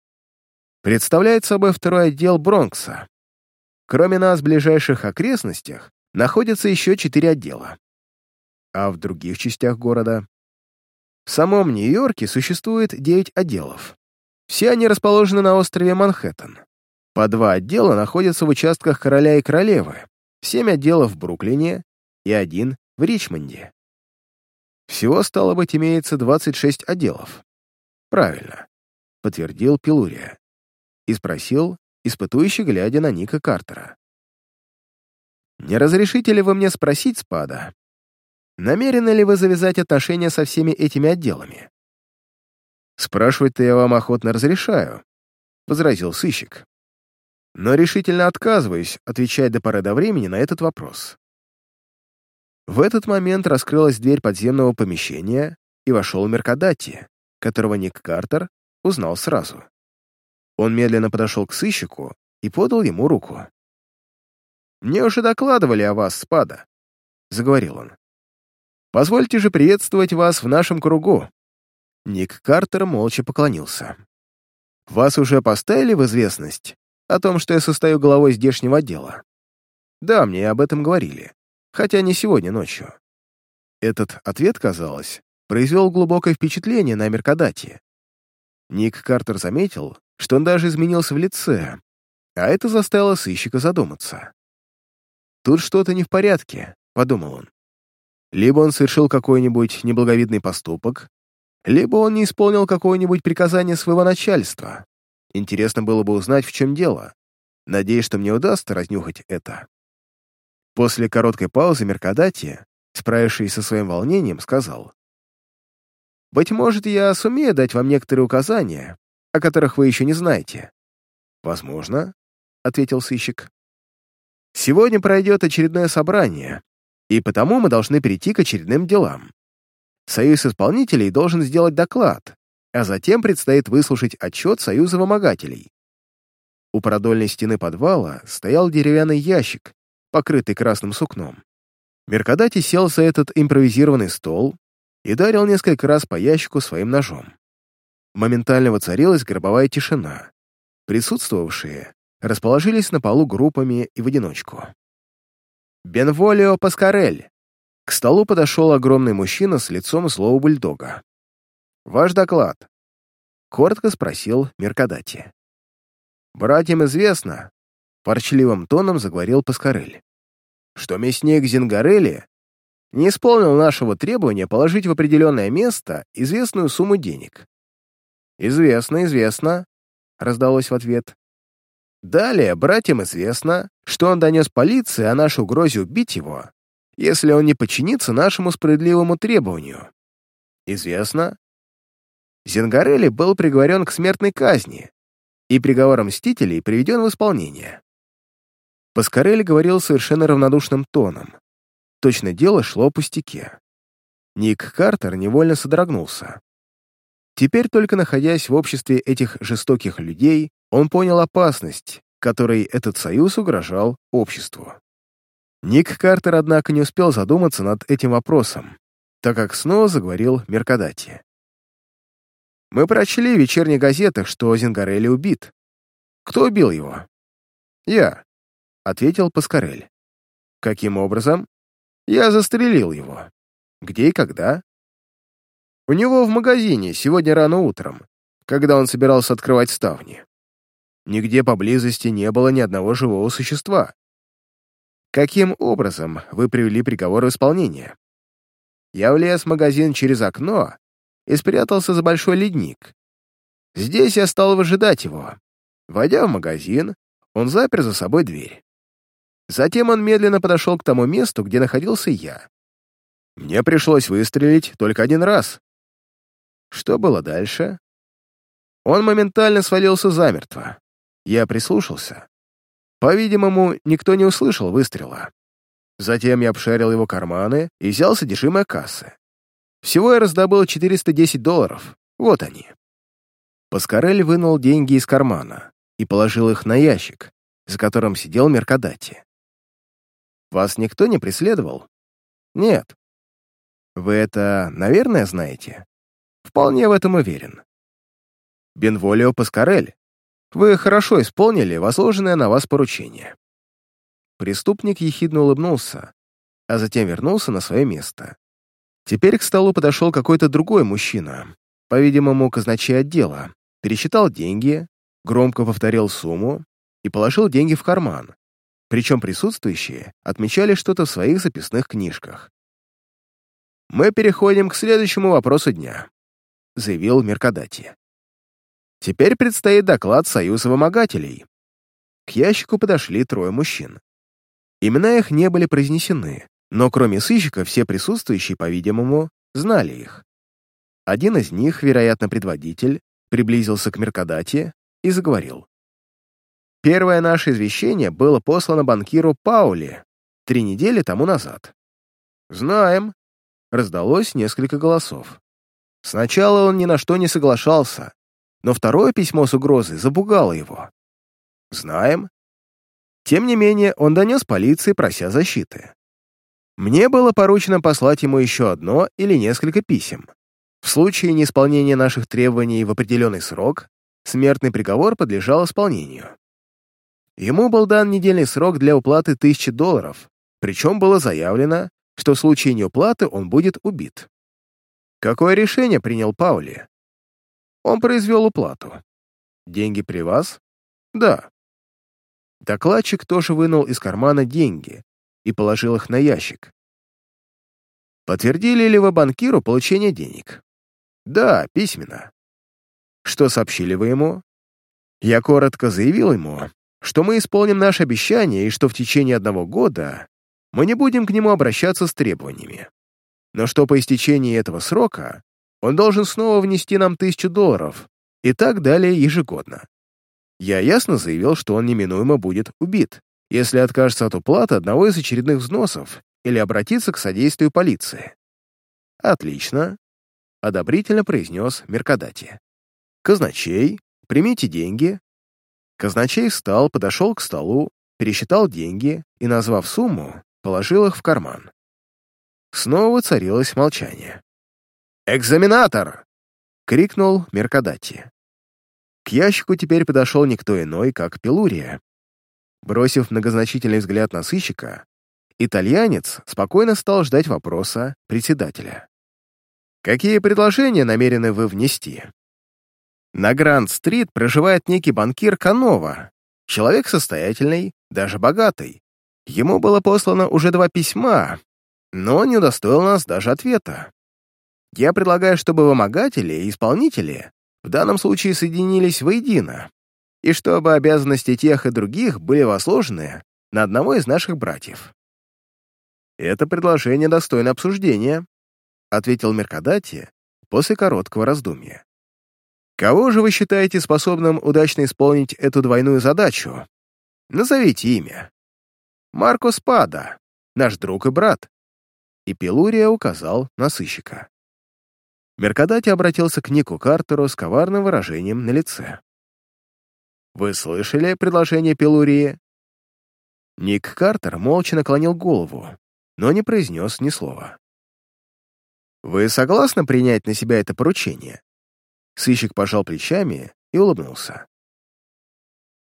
«представляет собой второй отдел Бронкса. Кроме нас в ближайших окрестностях находятся еще четыре отдела. А в других частях города? В самом Нью-Йорке существует девять отделов. Все они расположены на острове Манхэттен. По два отдела находятся в участках короля и королевы, семь отделов в Бруклине и один в Ричмонде. Всего, стало быть, имеется 26 отделов. Правильно, подтвердил Пилурия и спросил, испытующий, глядя на Ника Картера. «Не разрешите ли вы мне спросить, Спада, намерены ли вы завязать отношения со всеми этими отделами?» «Спрашивать-то я вам охотно разрешаю», — возразил сыщик. «Но решительно отказываюсь отвечать до поры до времени на этот вопрос. В этот момент раскрылась дверь подземного помещения, и вошел Меркадати, которого Ник Картер узнал сразу. Он медленно подошел к сыщику и подал ему руку. «Мне уже докладывали о вас, Спада», — заговорил он. «Позвольте же приветствовать вас в нашем кругу». Ник Картер молча поклонился. «Вас уже поставили в известность о том, что я состою главой здешнего отдела?» «Да, мне об этом говорили, хотя не сегодня ночью». Этот ответ, казалось, произвел глубокое впечатление на Меркадате. Ник Картер заметил, что он даже изменился в лице, а это заставило сыщика задуматься. «Тут что-то не в порядке», — подумал он. Либо он совершил какой-нибудь неблаговидный поступок, либо он не исполнил какое-нибудь приказание своего начальства. Интересно было бы узнать, в чем дело. Надеюсь, что мне удастся разнюхать это. После короткой паузы Меркадати, справившись со своим волнением, сказал. «Быть может, я сумею дать вам некоторые указания, о которых вы еще не знаете». «Возможно», — ответил сыщик. «Сегодня пройдет очередное собрание, и потому мы должны перейти к очередным делам. Союз исполнителей должен сделать доклад, а затем предстоит выслушать отчет Союза вымогателей. У продольной стены подвала стоял деревянный ящик, покрытый красным сукном. Меркадати сел за этот импровизированный стол и дарил несколько раз по ящику своим ножом. Моментально воцарилась гробовая тишина. Присутствовавшие расположились на полу группами и в одиночку. «Бенволио Паскарель!» К столу подошел огромный мужчина с лицом злого бульдога. «Ваш доклад?» — коротко спросил Меркадати. «Братьям известно», — ворчливым тоном заговорил Паскарель, «что мясник Зингарелли не исполнил нашего требования положить в определенное место известную сумму денег». «Известно, известно», — раздалось в ответ. Далее братьям известно, что он донес полиции о нашей угрозе убить его, если он не подчинится нашему справедливому требованию. Известно. Зингарелли был приговорен к смертной казни, и приговор мстителей приведен в исполнение. Паскарелли говорил совершенно равнодушным тоном. Точно дело шло о пустяке. Ник Картер невольно содрогнулся. Теперь, только находясь в обществе этих жестоких людей, он понял опасность, которой этот союз угрожал обществу. Ник Картер, однако, не успел задуматься над этим вопросом, так как снова заговорил Меркадати. «Мы прочли в вечерних газетах, что Зингарелли убит. Кто убил его?» «Я», — ответил Паскарель. «Каким образом?» «Я застрелил его. Где и когда?» «У него в магазине сегодня рано утром, когда он собирался открывать ставни. Нигде поблизости не было ни одного живого существа. Каким образом вы привели приговор в исполнение? Я влез в магазин через окно и спрятался за большой ледник. Здесь я стал выжидать его. Войдя в магазин, он запер за собой дверь. Затем он медленно подошел к тому месту, где находился я. Мне пришлось выстрелить только один раз. Что было дальше? Он моментально свалился замертво. Я прислушался. По-видимому, никто не услышал выстрела. Затем я обшарил его карманы и взял содержимое кассы. Всего я раздобыл 410 долларов. Вот они. Паскарель вынул деньги из кармана и положил их на ящик, за которым сидел Меркадати. «Вас никто не преследовал?» «Нет». «Вы это, наверное, знаете?» «Вполне в этом уверен». «Бенволио Паскарель, вы хорошо исполнили возложенное на вас поручение». Преступник ехидно улыбнулся, а затем вернулся на свое место. Теперь к столу подошел какой-то другой мужчина, по-видимому, казначей отдела, пересчитал деньги, громко повторил сумму и положил деньги в карман, причем присутствующие отмечали что-то в своих записных книжках. «Мы переходим к следующему вопросу дня», — заявил Меркадати. Теперь предстоит доклад Союза вымогателей. К ящику подошли трое мужчин. Имена их не были произнесены, но кроме сыщика все присутствующие, по-видимому, знали их. Один из них, вероятно, предводитель, приблизился к Меркадате и заговорил. Первое наше извещение было послано банкиру Паули три недели тому назад. «Знаем», — раздалось несколько голосов. Сначала он ни на что не соглашался, но второе письмо с угрозой запугало его. «Знаем». Тем не менее, он донес полиции, прося защиты. Мне было поручено послать ему еще одно или несколько писем. В случае неисполнения наших требований в определенный срок, смертный приговор подлежал исполнению. Ему был дан недельный срок для уплаты тысячи долларов, причем было заявлено, что в случае неуплаты он будет убит. Какое решение принял Паули? Он произвел уплату. Деньги при вас? Да. Докладчик тоже вынул из кармана деньги и положил их на ящик. Подтвердили ли вы банкиру получение денег? Да, письменно. Что сообщили вы ему? Я коротко заявил ему, что мы исполним наше обещание и что в течение одного года мы не будем к нему обращаться с требованиями но что по истечении этого срока он должен снова внести нам тысячу долларов и так далее ежегодно. Я ясно заявил, что он неминуемо будет убит, если откажется от уплаты одного из очередных взносов или обратится к содействию полиции. «Отлично», — одобрительно произнес Меркадати. «Казначей, примите деньги». Казначей встал, подошел к столу, пересчитал деньги и, назвав сумму, положил их в карман. Снова царилось молчание. «Экзаменатор!» — крикнул Меркадати. К ящику теперь подошел никто иной, как Пелурия. Бросив многозначительный взгляд на сыщика, итальянец спокойно стал ждать вопроса председателя. «Какие предложения намерены вы внести?» На Гранд-стрит проживает некий банкир Канова, человек состоятельный, даже богатый. Ему было послано уже два письма, но не удостоил нас даже ответа. Я предлагаю, чтобы вымогатели и исполнители в данном случае соединились воедино, и чтобы обязанности тех и других были возложены на одного из наших братьев. «Это предложение достойно обсуждения», — ответил Меркадати после короткого раздумья. «Кого же вы считаете способным удачно исполнить эту двойную задачу? Назовите имя. Марко Спада, наш друг и брат и Пелурия указал на сыщика. Меркадати обратился к Нику Картеру с коварным выражением на лице. «Вы слышали предложение Пелурии?» Ник Картер молча наклонил голову, но не произнес ни слова. «Вы согласны принять на себя это поручение?» Сыщик пожал плечами и улыбнулся.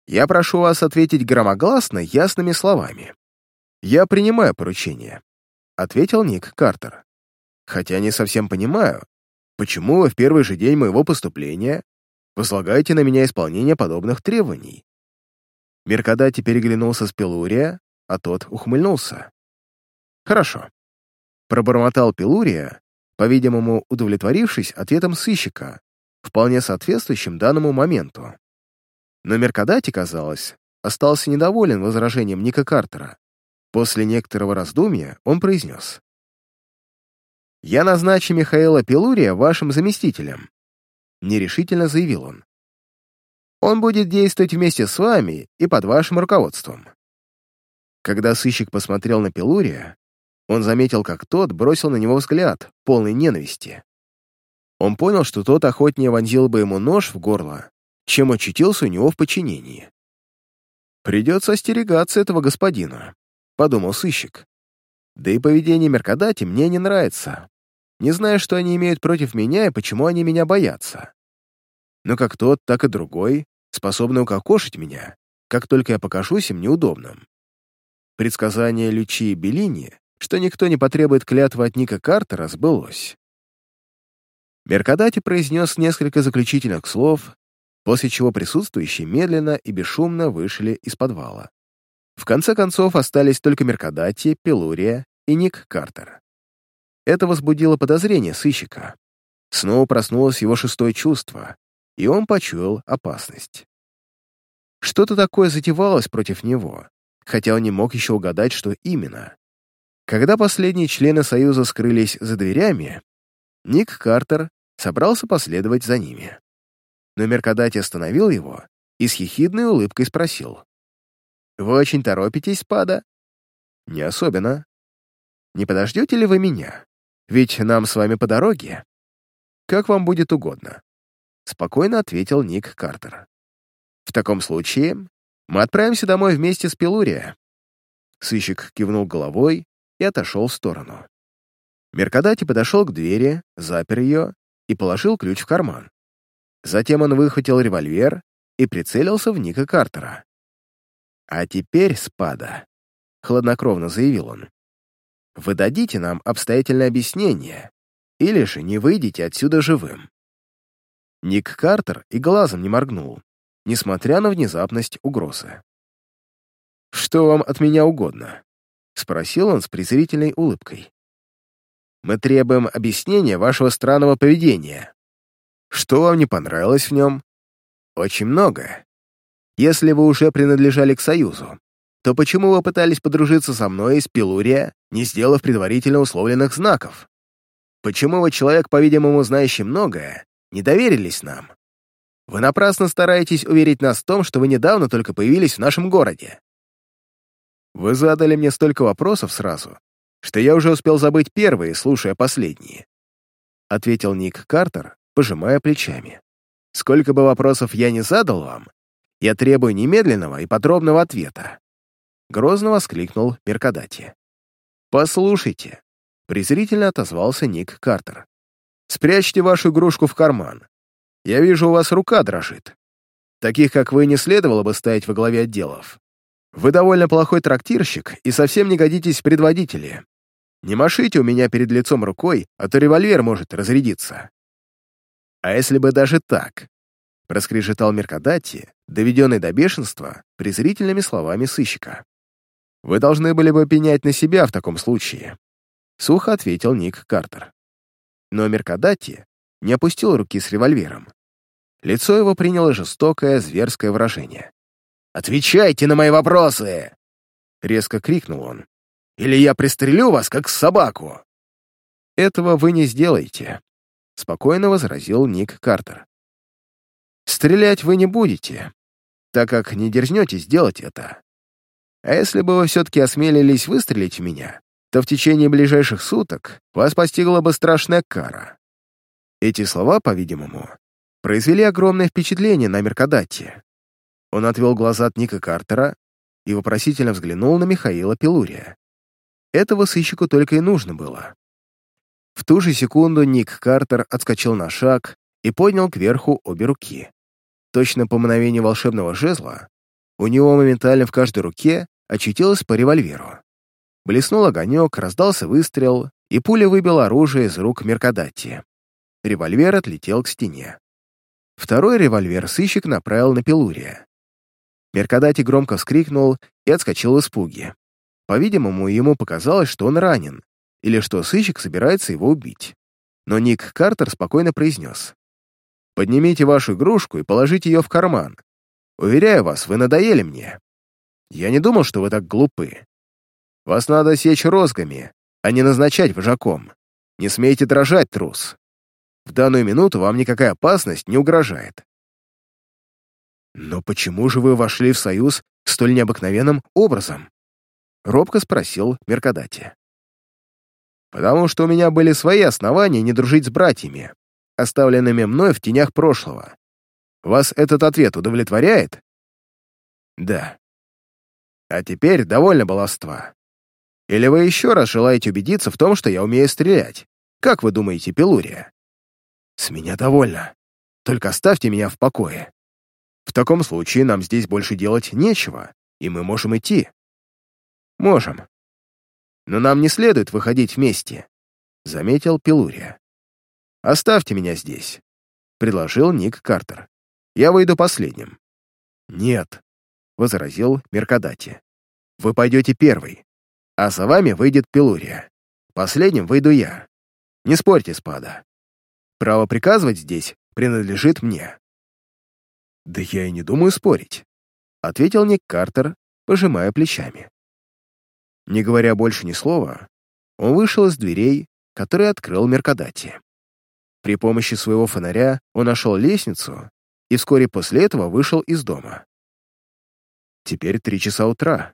«Я прошу вас ответить громогласно, ясными словами. Я принимаю поручение ответил Ник Картер. «Хотя не совсем понимаю, почему вы в первый же день моего поступления возлагаете на меня исполнение подобных требований?» Меркадати переглянулся с Пелурия, а тот ухмыльнулся. «Хорошо», — пробормотал Пелурия, по-видимому, удовлетворившись ответом сыщика, вполне соответствующим данному моменту. Но Меркадати, казалось, остался недоволен возражением Ника Картера. После некоторого раздумья он произнес. «Я назначу Михаила Пелурия вашим заместителем», — нерешительно заявил он. «Он будет действовать вместе с вами и под вашим руководством». Когда сыщик посмотрел на Пелурия, он заметил, как тот бросил на него взгляд, полный ненависти. Он понял, что тот охотнее вонзил бы ему нож в горло, чем очутился у него в подчинении. Придется остерегаться этого господина подумал сыщик. Да и поведение Меркадати мне не нравится. Не знаю, что они имеют против меня и почему они меня боятся. Но как тот, так и другой способны укокошить меня, как только я покажусь им неудобным. Предсказание Лючи и Беллини, что никто не потребует клятвы от Ника Картера, сбылось. Меркадати произнес несколько заключительных слов, после чего присутствующие медленно и бесшумно вышли из подвала. В конце концов остались только Меркадати, Пелурия и Ник Картер. Это возбудило подозрение сыщика. Снова проснулось его шестое чувство, и он почуял опасность. Что-то такое затевалось против него, хотя он не мог еще угадать, что именно. Когда последние члены Союза скрылись за дверями, Ник Картер собрался последовать за ними. Но Меркадати остановил его и с хихидной улыбкой спросил. Вы очень торопитесь, Пада? Не особенно. Не подождете ли вы меня? Ведь нам с вами по дороге. Как вам будет угодно. Спокойно ответил Ник Картер. В таком случае Мы отправимся домой вместе с Пелурия». Сыщик кивнул головой и отошел в сторону. Меркадати подошел к двери, запер ее и положил ключ в карман. Затем он выхватил револьвер и прицелился в Ника Картера. «А теперь, спада», — хладнокровно заявил он, — «вы дадите нам обстоятельное объяснение, или же не выйдете отсюда живым». Ник Картер и глазом не моргнул, несмотря на внезапность угрозы. «Что вам от меня угодно?» — спросил он с презрительной улыбкой. «Мы требуем объяснения вашего странного поведения. Что вам не понравилось в нем?» «Очень много. Если вы уже принадлежали к Союзу, то почему вы пытались подружиться со мной из Пилурия, не сделав предварительно условленных знаков? Почему вы, человек, по-видимому, знающий многое, не доверились нам? Вы напрасно стараетесь уверить нас в том, что вы недавно только появились в нашем городе. Вы задали мне столько вопросов сразу, что я уже успел забыть первые, слушая последние. Ответил Ник Картер, пожимая плечами. Сколько бы вопросов я не задал вам, я требую немедленного и подробного ответа. Грозно воскликнул Меркадати. «Послушайте», — презрительно отозвался Ник Картер. «Спрячьте вашу игрушку в карман. Я вижу, у вас рука дрожит. Таких, как вы, не следовало бы ставить во главе отделов. Вы довольно плохой трактирщик и совсем не годитесь в предводители. Не машите у меня перед лицом рукой, а то револьвер может разрядиться. А если бы даже так? Проскрежетал Меркадати, доведенный до бешенства, презрительными словами сыщика. Вы должны были бы пенять на себя в таком случае. Сухо ответил Ник Картер. Но Меркадати не опустил руки с револьвером. Лицо его приняло жестокое, зверское выражение. «Отвечайте на мои вопросы!» Резко крикнул он. «Или я пристрелю вас, как собаку!» «Этого вы не сделаете», — спокойно возразил Ник Картер. «Стрелять вы не будете, так как не дерзнете сделать это. А если бы вы все-таки осмелились выстрелить в меня, то в течение ближайших суток вас постигла бы страшная кара». Эти слова, по-видимому, произвели огромное впечатление на Меркадатте. Он отвел глаза от Ника Картера и вопросительно взглянул на Михаила Пелурия. Этого сыщику только и нужно было. В ту же секунду Ник Картер отскочил на шаг и поднял кверху обе руки. Точно по мгновению волшебного жезла у него моментально в каждой руке очутилось по револьверу. Блеснул огонек, раздался выстрел, и пуля выбила оружие из рук Меркадати. Револьвер отлетел к стене. Второй револьвер сыщик направил на Пелурия. Меркадати громко вскрикнул и отскочил в испуге. По-видимому, ему показалось, что он ранен, или что сыщик собирается его убить. Но Ник Картер спокойно произнес. «Поднимите вашу игрушку и положите ее в карман. Уверяю вас, вы надоели мне. Я не думал, что вы так глупы. Вас надо сечь розгами, а не назначать вожаком. Не смейте дрожать, трус. В данную минуту вам никакая опасность не угрожает. «Но почему же вы вошли в союз столь необыкновенным образом?» — робко спросил Меркадати. «Потому что у меня были свои основания не дружить с братьями, оставленными мной в тенях прошлого. Вас этот ответ удовлетворяет?» «Да». «А теперь довольно баловства. Или вы еще раз желаете убедиться в том, что я умею стрелять? Как вы думаете, Пелурия?» «С меня довольно. Только оставьте меня в покое». В таком случае нам здесь больше делать нечего, и мы можем идти. Можем. Но нам не следует выходить вместе, заметил Пелурия. Оставьте меня здесь, предложил Ник Картер. Я выйду последним. Нет, возразил Меркадати. Вы пойдете первый, а за вами выйдет Пелурия. Последним выйду я. Не спорьте, спада. Право приказывать здесь принадлежит мне. «Да я и не думаю спорить», — ответил Ник Картер, пожимая плечами. Не говоря больше ни слова, он вышел из дверей, которые открыл Меркадати. При помощи своего фонаря он нашел лестницу и вскоре после этого вышел из дома. Теперь три часа утра.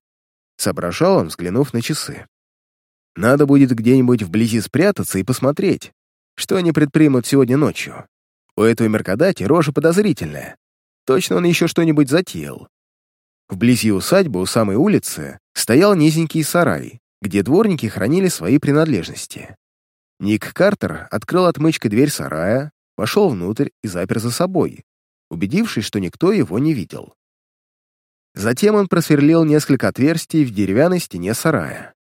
Соображал он, взглянув на часы. Надо будет где-нибудь вблизи спрятаться и посмотреть, что они предпримут сегодня ночью. У этого Меркадати рожа подозрительная, Точно он еще что-нибудь затеял. Вблизи усадьбы у самой улицы стоял низенький сарай, где дворники хранили свои принадлежности. Ник Картер открыл отмычкой дверь сарая, вошел внутрь и запер за собой, убедившись, что никто его не видел. Затем он просверлил несколько отверстий в деревянной стене сарая.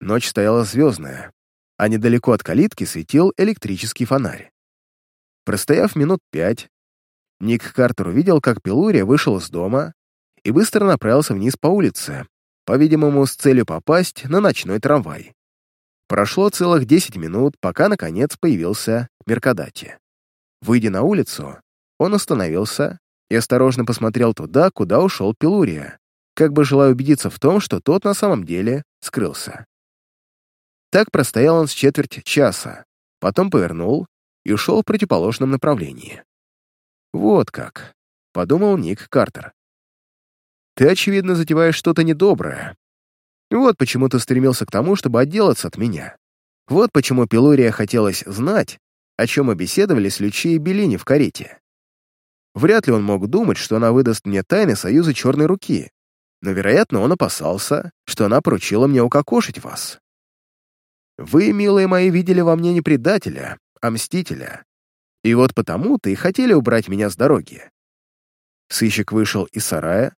Ночь стояла звездная, а недалеко от калитки светил электрический фонарь. Простояв минут пять, Ник Картер увидел, как Пелурия вышел из дома и быстро направился вниз по улице, по-видимому, с целью попасть на ночной трамвай. Прошло целых 10 минут, пока, наконец, появился Меркадати. Выйдя на улицу, он остановился и осторожно посмотрел туда, куда ушел Пелурия, как бы желая убедиться в том, что тот на самом деле скрылся. Так простоял он с четверть часа, потом повернул и ушел в противоположном направлении. «Вот как», — подумал Ник Картер. «Ты, очевидно, затеваешь что-то недоброе. Вот почему ты стремился к тому, чтобы отделаться от меня. Вот почему Пелурия хотелось знать, о чем мы беседовали с Лючи и Беллини в карете. Вряд ли он мог думать, что она выдаст мне тайны Союза Черной Руки, но, вероятно, он опасался, что она поручила мне укокошить вас. Вы, милые мои, видели во мне не предателя, а мстителя. И вот потому-то и хотели убрать меня с дороги. Сыщик вышел из сарая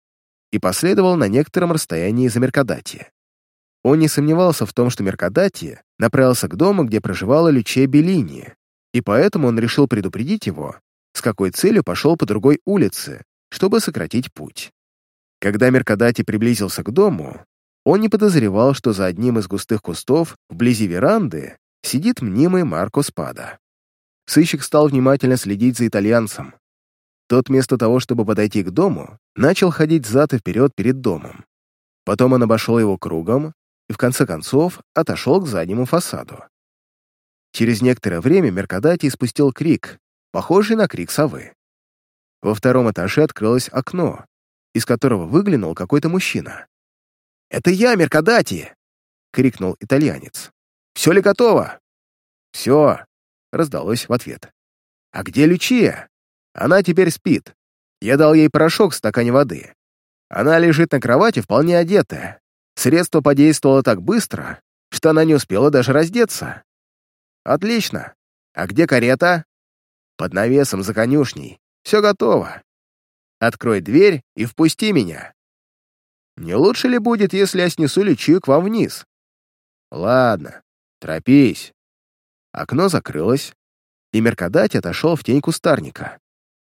и последовал на некотором расстоянии за Меркадати. Он не сомневался в том, что Меркадати направился к дому, где проживала Люче Беллини, и поэтому он решил предупредить его, с какой целью пошел по другой улице, чтобы сократить путь. Когда Меркадати приблизился к дому, он не подозревал, что за одним из густых кустов вблизи веранды сидит мнимый Марко Спада. Сыщик стал внимательно следить за итальянцем. Тот вместо того, чтобы подойти к дому, начал ходить зад и вперед перед домом. Потом он обошел его кругом и, в конце концов, отошел к заднему фасаду. Через некоторое время Меркадати испустил крик, похожий на крик совы. Во втором этаже открылось окно, из которого выглянул какой-то мужчина. «Это я, Меркадати!» — крикнул итальянец. «Все ли готово?» «Все», — раздалось в ответ. «А где Лючия?» «Она теперь спит. Я дал ей порошок в стакане воды. Она лежит на кровати, вполне одетая. Средство подействовало так быстро, что она не успела даже раздеться». «Отлично. А где карета?» Под навесом за конюшней. Все готово. Открой дверь и впусти меня. Не лучше ли будет, если я снесу личию к вам вниз? Ладно, торопись. Окно закрылось, и Меркадати отошел в тень кустарника.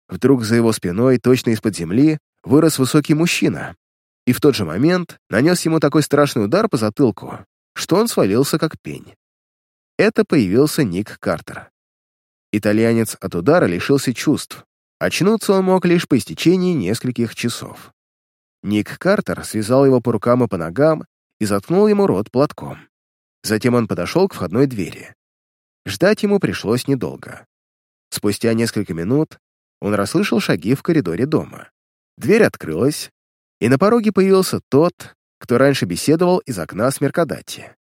Вдруг за его спиной, точно из-под земли, вырос высокий мужчина, и в тот же момент нанес ему такой страшный удар по затылку, что он свалился как пень. Это появился Ник Картер. Итальянец от удара лишился чувств. Очнуться он мог лишь по истечении нескольких часов. Ник Картер связал его по рукам и по ногам и заткнул ему рот платком. Затем он подошел к входной двери. Ждать ему пришлось недолго. Спустя несколько минут он расслышал шаги в коридоре дома. Дверь открылась, и на пороге появился тот, кто раньше беседовал из окна с Меркадати.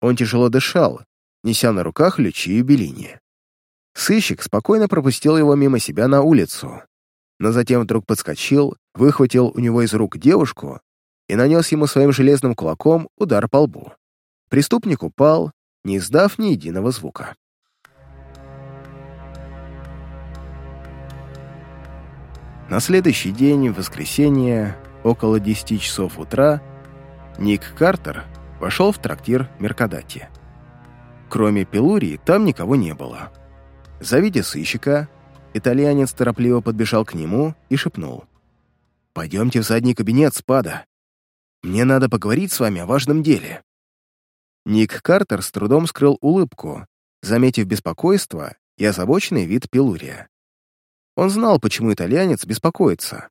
Он тяжело дышал, неся на руках Лючию Беллини. Сыщик спокойно пропустил его мимо себя на улицу, но затем вдруг подскочил, выхватил у него из рук девушку и нанес ему своим железным кулаком удар по лбу. Преступник упал, не издав ни единого звука. На следующий день, в воскресенье, около 10 часов утра, Ник Картер вошел в трактир Меркадати. Кроме Пелурии, там никого не было. Завидя сыщика, итальянец торопливо подбежал к нему и шепнул. «Пойдемте в задний кабинет спада. Мне надо поговорить с вами о важном деле». Ник Картер с трудом скрыл улыбку, заметив беспокойство и озабоченный вид Пелурия. Он знал, почему итальянец беспокоится,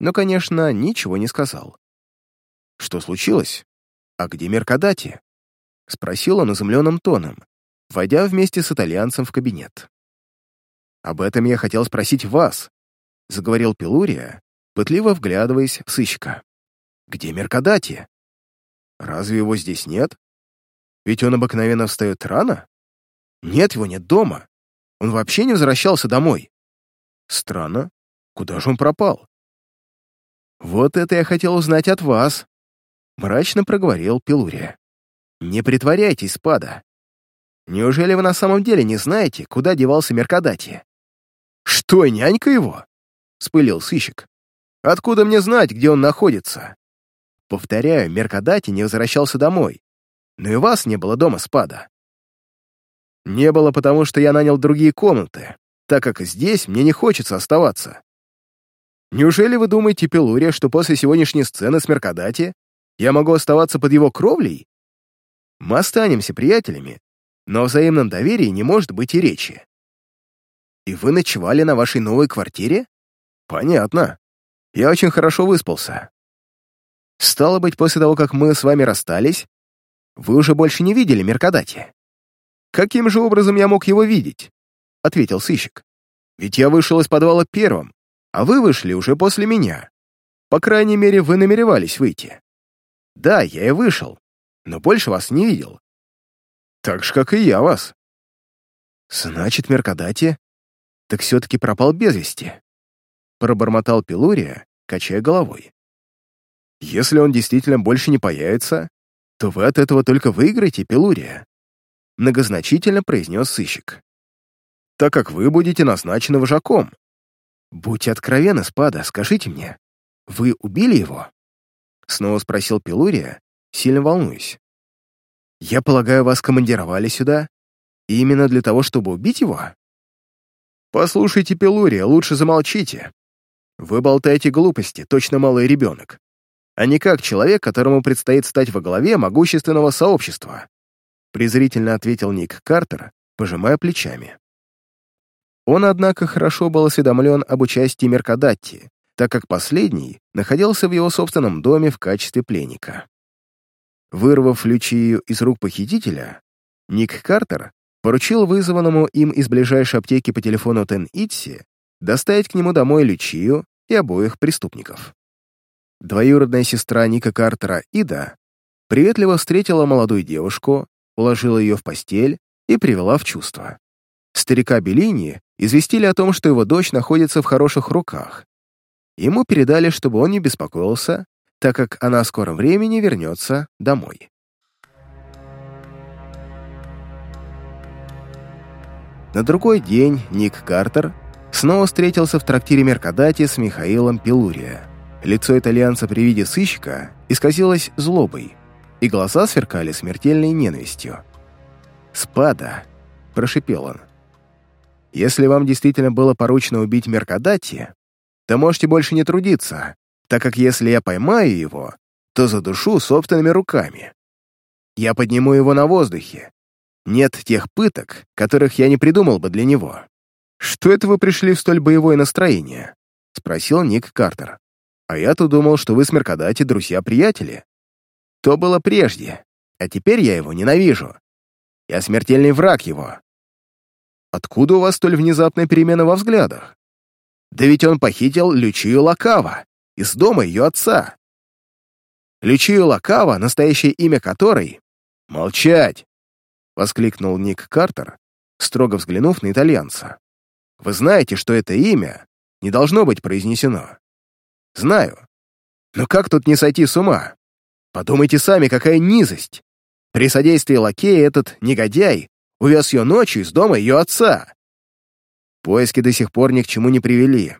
но, конечно, ничего не сказал. «Что случилось? А где Меркадати?» — спросил он изумленным тоном, войдя вместе с итальянцем в кабинет. «Об этом я хотел спросить вас», — заговорил Пелурия, пытливо вглядываясь в сыщика. «Где Меркадати? Разве его здесь нет? Ведь он обыкновенно встает рано? Нет, его нет дома. Он вообще не возвращался домой. Странно. Куда же он пропал? «Вот это я хотел узнать от вас», — мрачно проговорил Пилурия. «Не притворяйтесь, спада. Неужели вы на самом деле не знаете, куда девался Меркадати?» «Что, нянька его?» — спылил сыщик. «Откуда мне знать, где он находится?» «Повторяю, Меркадати не возвращался домой. Но и вас не было дома, спада. Не было, потому что я нанял другие комнаты, так как здесь мне не хочется оставаться. Неужели вы думаете, Пелурия, что после сегодняшней сцены с Меркадати я могу оставаться под его кровлей? Мы останемся приятелями, но о взаимном доверии не может быть и речи. И вы ночевали на вашей новой квартире? Понятно. Я очень хорошо выспался. Стало быть, после того, как мы с вами расстались, вы уже больше не видели Меркадати. «Каким же образом я мог его видеть?» — ответил сыщик. «Ведь я вышел из подвала первым, а вы вышли уже после меня. По крайней мере, вы намеревались выйти. Да, я и вышел, но больше вас не видел. Так же, как и я вас». «Значит, Меркадати так все-таки пропал без вести», — пробормотал Пилурия, качая головой. «Если он действительно больше не появится, то вы от этого только выиграете, Пилурия многозначительно произнес сыщик. «Так как вы будете назначены вожаком. Будьте откровенны, спада, скажите мне, вы убили его?» Снова спросил Пилурия, сильно волнуюсь. «Я полагаю, вас командировали сюда именно для того, чтобы убить его?» «Послушайте, Пилурия, лучше замолчите. Вы болтаете глупости, точно малый ребенок, а не как человек, которому предстоит стать во главе могущественного сообщества презрительно ответил Ник Картер, пожимая плечами. Он, однако, хорошо был осведомлен об участии Меркадатти, так как последний находился в его собственном доме в качестве пленника. Вырвав Лючию из рук похитителя, Ник Картер поручил вызванному им из ближайшей аптеки по телефону Тен Итси доставить к нему домой Лючию и обоих преступников. Двоюродная сестра Ника Картера, Ида, приветливо встретила молодую девушку, уложила ее в постель и привела в чувство. Старика Беллини известили о том, что его дочь находится в хороших руках. Ему передали, чтобы он не беспокоился, так как она в скором времени вернется домой. На другой день Ник Картер снова встретился в трактире Меркадати с Михаилом Пелурия. Лицо итальянца при виде сыщика исказилось злобой и глаза сверкали смертельной ненавистью. «Спада!» — прошипел он. «Если вам действительно было поручено убить Меркадати, то можете больше не трудиться, так как если я поймаю его, то задушу собственными руками. Я подниму его на воздухе. Нет тех пыток, которых я не придумал бы для него. Что это вы пришли в столь боевое настроение?» — спросил Ник Картер. «А я-то думал, что вы с Меркадати друзья-приятели». То было прежде, а теперь я его ненавижу. Я смертельный враг его. Откуда у вас столь внезапная перемена во взглядах? Да ведь он похитил Лючию Лакава из дома ее отца. Лючию Лакава, настоящее имя которой... «Молчать!» — воскликнул Ник Картер, строго взглянув на итальянца. «Вы знаете, что это имя не должно быть произнесено?» «Знаю. Но как тут не сойти с ума? Подумайте сами, какая низость! При содействии лакея этот негодяй увез ее ночью из дома ее отца. Поиски до сих пор ни к чему не привели.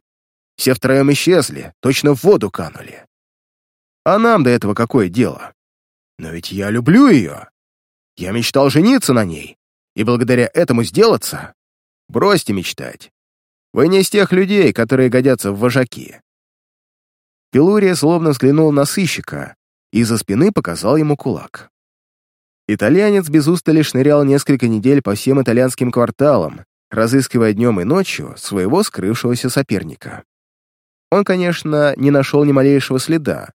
Все втроем исчезли, точно в воду канули. А нам до этого какое дело? Но ведь я люблю ее. Я мечтал жениться на ней, и благодаря этому сделаться. Бросьте мечтать. Вы не из тех людей, которые годятся в вожаки. Пелурия словно взглянул на сыщика, и за спины показал ему кулак. Итальянец без устали шнырял несколько недель по всем итальянским кварталам, разыскивая днем и ночью своего скрывшегося соперника. Он, конечно, не нашел ни малейшего следа.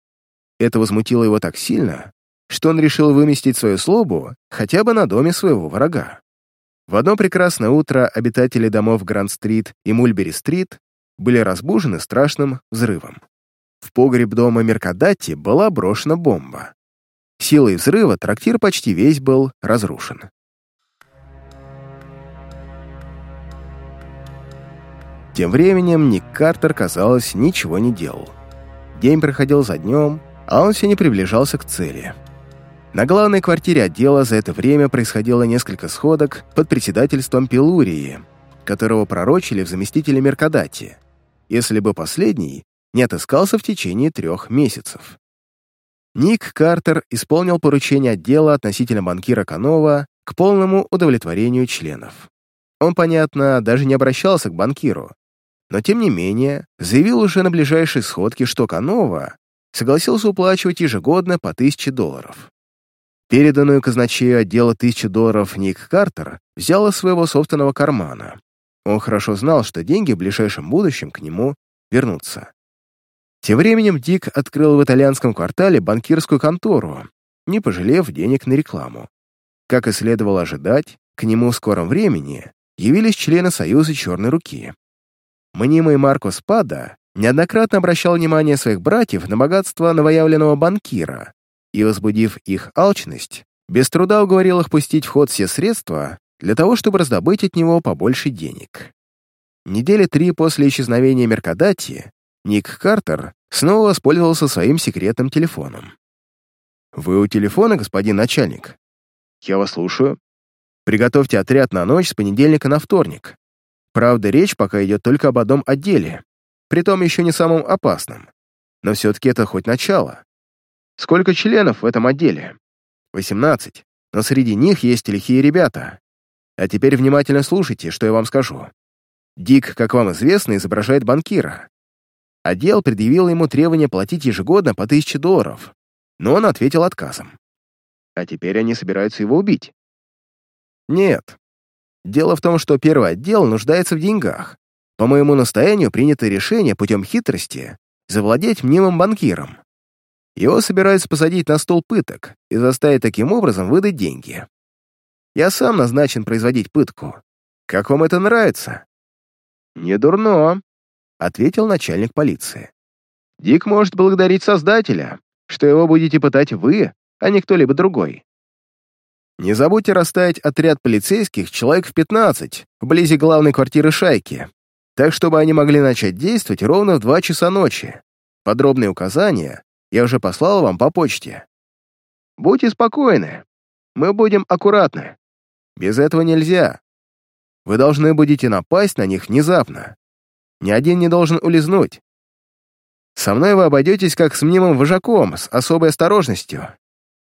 Это возмутило его так сильно, что он решил выместить свою слобу хотя бы на доме своего врага. В одно прекрасное утро обитатели домов Гранд-стрит и Мульбери-стрит были разбужены страшным взрывом. В погреб дома Меркадатти была брошена бомба. Силой взрыва трактир почти весь был разрушен. Тем временем Ник Картер, казалось, ничего не делал. День проходил за днем, а он все не приближался к цели. На главной квартире отдела за это время происходило несколько сходок под председательством Пелурии, которого пророчили в заместителе Меркадати, если бы последний не отыскался в течение трех месяцев. Ник Картер исполнил поручение отдела относительно банкира Канова к полному удовлетворению членов. Он, понятно, даже не обращался к банкиру, но тем не менее заявил уже на ближайшей сходке, что Канова согласился уплачивать ежегодно по 1000 долларов. Переданную казначею отдела 1000 долларов Ник Картер взял из своего собственного кармана. Он хорошо знал, что деньги в ближайшем будущем к нему вернутся. Тем временем Дик открыл в итальянском квартале банкирскую контору, не пожалев денег на рекламу. Как и следовало ожидать, к нему в скором времени явились члены Союза Черной Руки. Мнимый Марко Спада неоднократно обращал внимание своих братьев на богатство новоявленного банкира и, возбудив их алчность, без труда уговорил их пустить в ход все средства для того, чтобы раздобыть от него побольше денег. Недели три после исчезновения Меркадати Ник Картер снова воспользовался своим секретным телефоном. «Вы у телефона, господин начальник?» «Я вас слушаю. Приготовьте отряд на ночь с понедельника на вторник. Правда, речь пока идет только об одном отделе, притом еще не самом опасном. Но все-таки это хоть начало. Сколько членов в этом отделе? 18. Но среди них есть лихие ребята. А теперь внимательно слушайте, что я вам скажу. Дик, как вам известно, изображает банкира. Отдел предъявил ему требование платить ежегодно по тысяче долларов, но он ответил отказом. А теперь они собираются его убить. Нет. Дело в том, что первый отдел нуждается в деньгах. По моему настоянию принято решение путем хитрости завладеть мнимым банкиром. Его собираются посадить на стол пыток и заставить таким образом выдать деньги. Я сам назначен производить пытку. Как вам это нравится? Не дурно, ответил начальник полиции. Дик может благодарить Создателя, что его будете пытать вы, а не кто-либо другой. Не забудьте расставить отряд полицейских человек в 15 вблизи главной квартиры шайки, так чтобы они могли начать действовать ровно в 2 часа ночи. Подробные указания я уже послал вам по почте. Будьте спокойны, мы будем аккуратны. Без этого нельзя. Вы должны будете напасть на них внезапно. Ни один не должен улизнуть. Со мной вы обойдетесь как с мнимым вожаком, с особой осторожностью.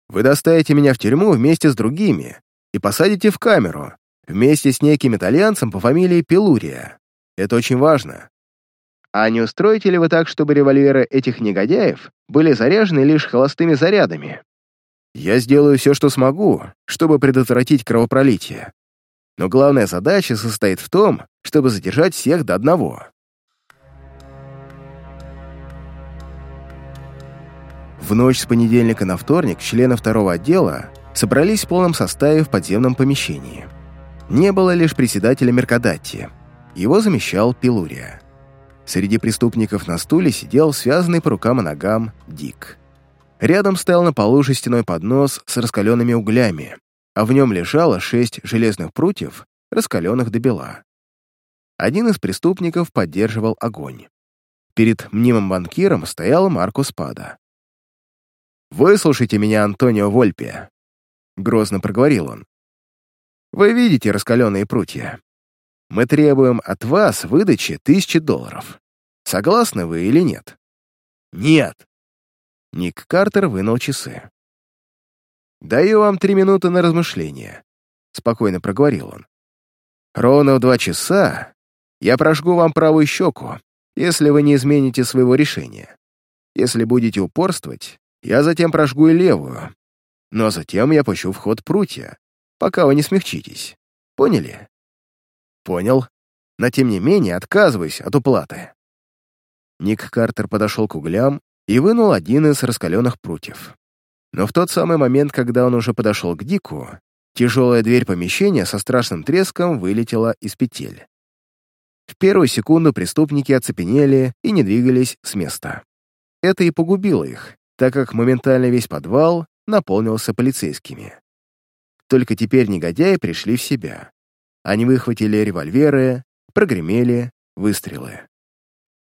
Вы доставите меня в тюрьму вместе с другими и посадите в камеру, вместе с неким итальянцем по фамилии Пелурия. Это очень важно. А не устроите ли вы так, чтобы револьверы этих негодяев были заряжены лишь холостыми зарядами? Я сделаю все, что смогу, чтобы предотвратить кровопролитие. Но главная задача состоит в том, чтобы задержать всех до одного. В ночь с понедельника на вторник члены второго отдела собрались в полном составе в подземном помещении. Не было лишь председателя Меркадатти. Его замещал Пилурия. Среди преступников на стуле сидел связанный по рукам и ногам Дик. Рядом стоял на полу жестяной поднос с раскаленными углями, а в нем лежало шесть железных прутьев, раскаленных до бела. Один из преступников поддерживал огонь. Перед мнимым банкиром стоял Маркус Пада. «Выслушайте меня, Антонио Вольпе», — грозно проговорил он. «Вы видите раскаленные прутья. Мы требуем от вас выдачи тысячи долларов. Согласны вы или нет?» «Нет». Ник Картер вынул часы. «Даю вам три минуты на размышление», — спокойно проговорил он. «Ровно в два часа я прожгу вам правую щеку, если вы не измените своего решения. Если будете упорствовать, я затем прожгу и левую. Но затем я пущу в ход прутья, пока вы не смягчитесь. Поняли? Понял. Но тем не менее отказываюсь от уплаты. Ник Картер подошел к углям и вынул один из раскаленных прутьев. Но в тот самый момент, когда он уже подошел к Дику, тяжелая дверь помещения со страшным треском вылетела из петель. В первую секунду преступники оцепенели и не двигались с места. Это и погубило их, так как моментально весь подвал наполнился полицейскими. Только теперь негодяи пришли в себя. Они выхватили револьверы, прогремели выстрелы.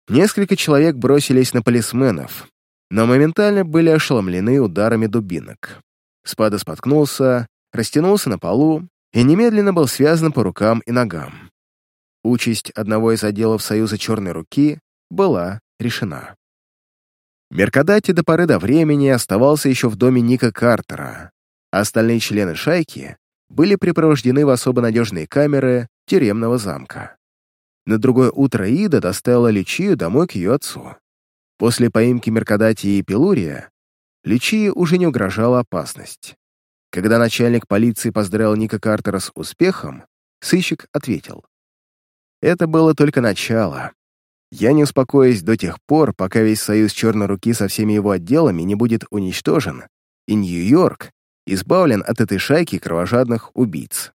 Несколько человек бросились на полисменов, но моментально были ошеломлены ударами дубинок. Спада споткнулся, растянулся на полу и немедленно был связан по рукам и ногам. Участь одного из отделов Союза Черной Руки была решена. Меркадати до поры до времени оставался еще в доме Ника Картера, а остальные члены шайки были припровождены в особо надежные камеры тюремного замка. На другое утро Ида доставила Лючию домой к ее отцу. После поимки Меркадати и Пелурия Лючии уже не угрожала опасность. Когда начальник полиции поздравил Ника Картера с успехом, сыщик ответил. Это было только начало. Я не успокоюсь до тех пор, пока весь союз Черной Руки со всеми его отделами не будет уничтожен, и Нью-Йорк избавлен от этой шайки кровожадных убийц.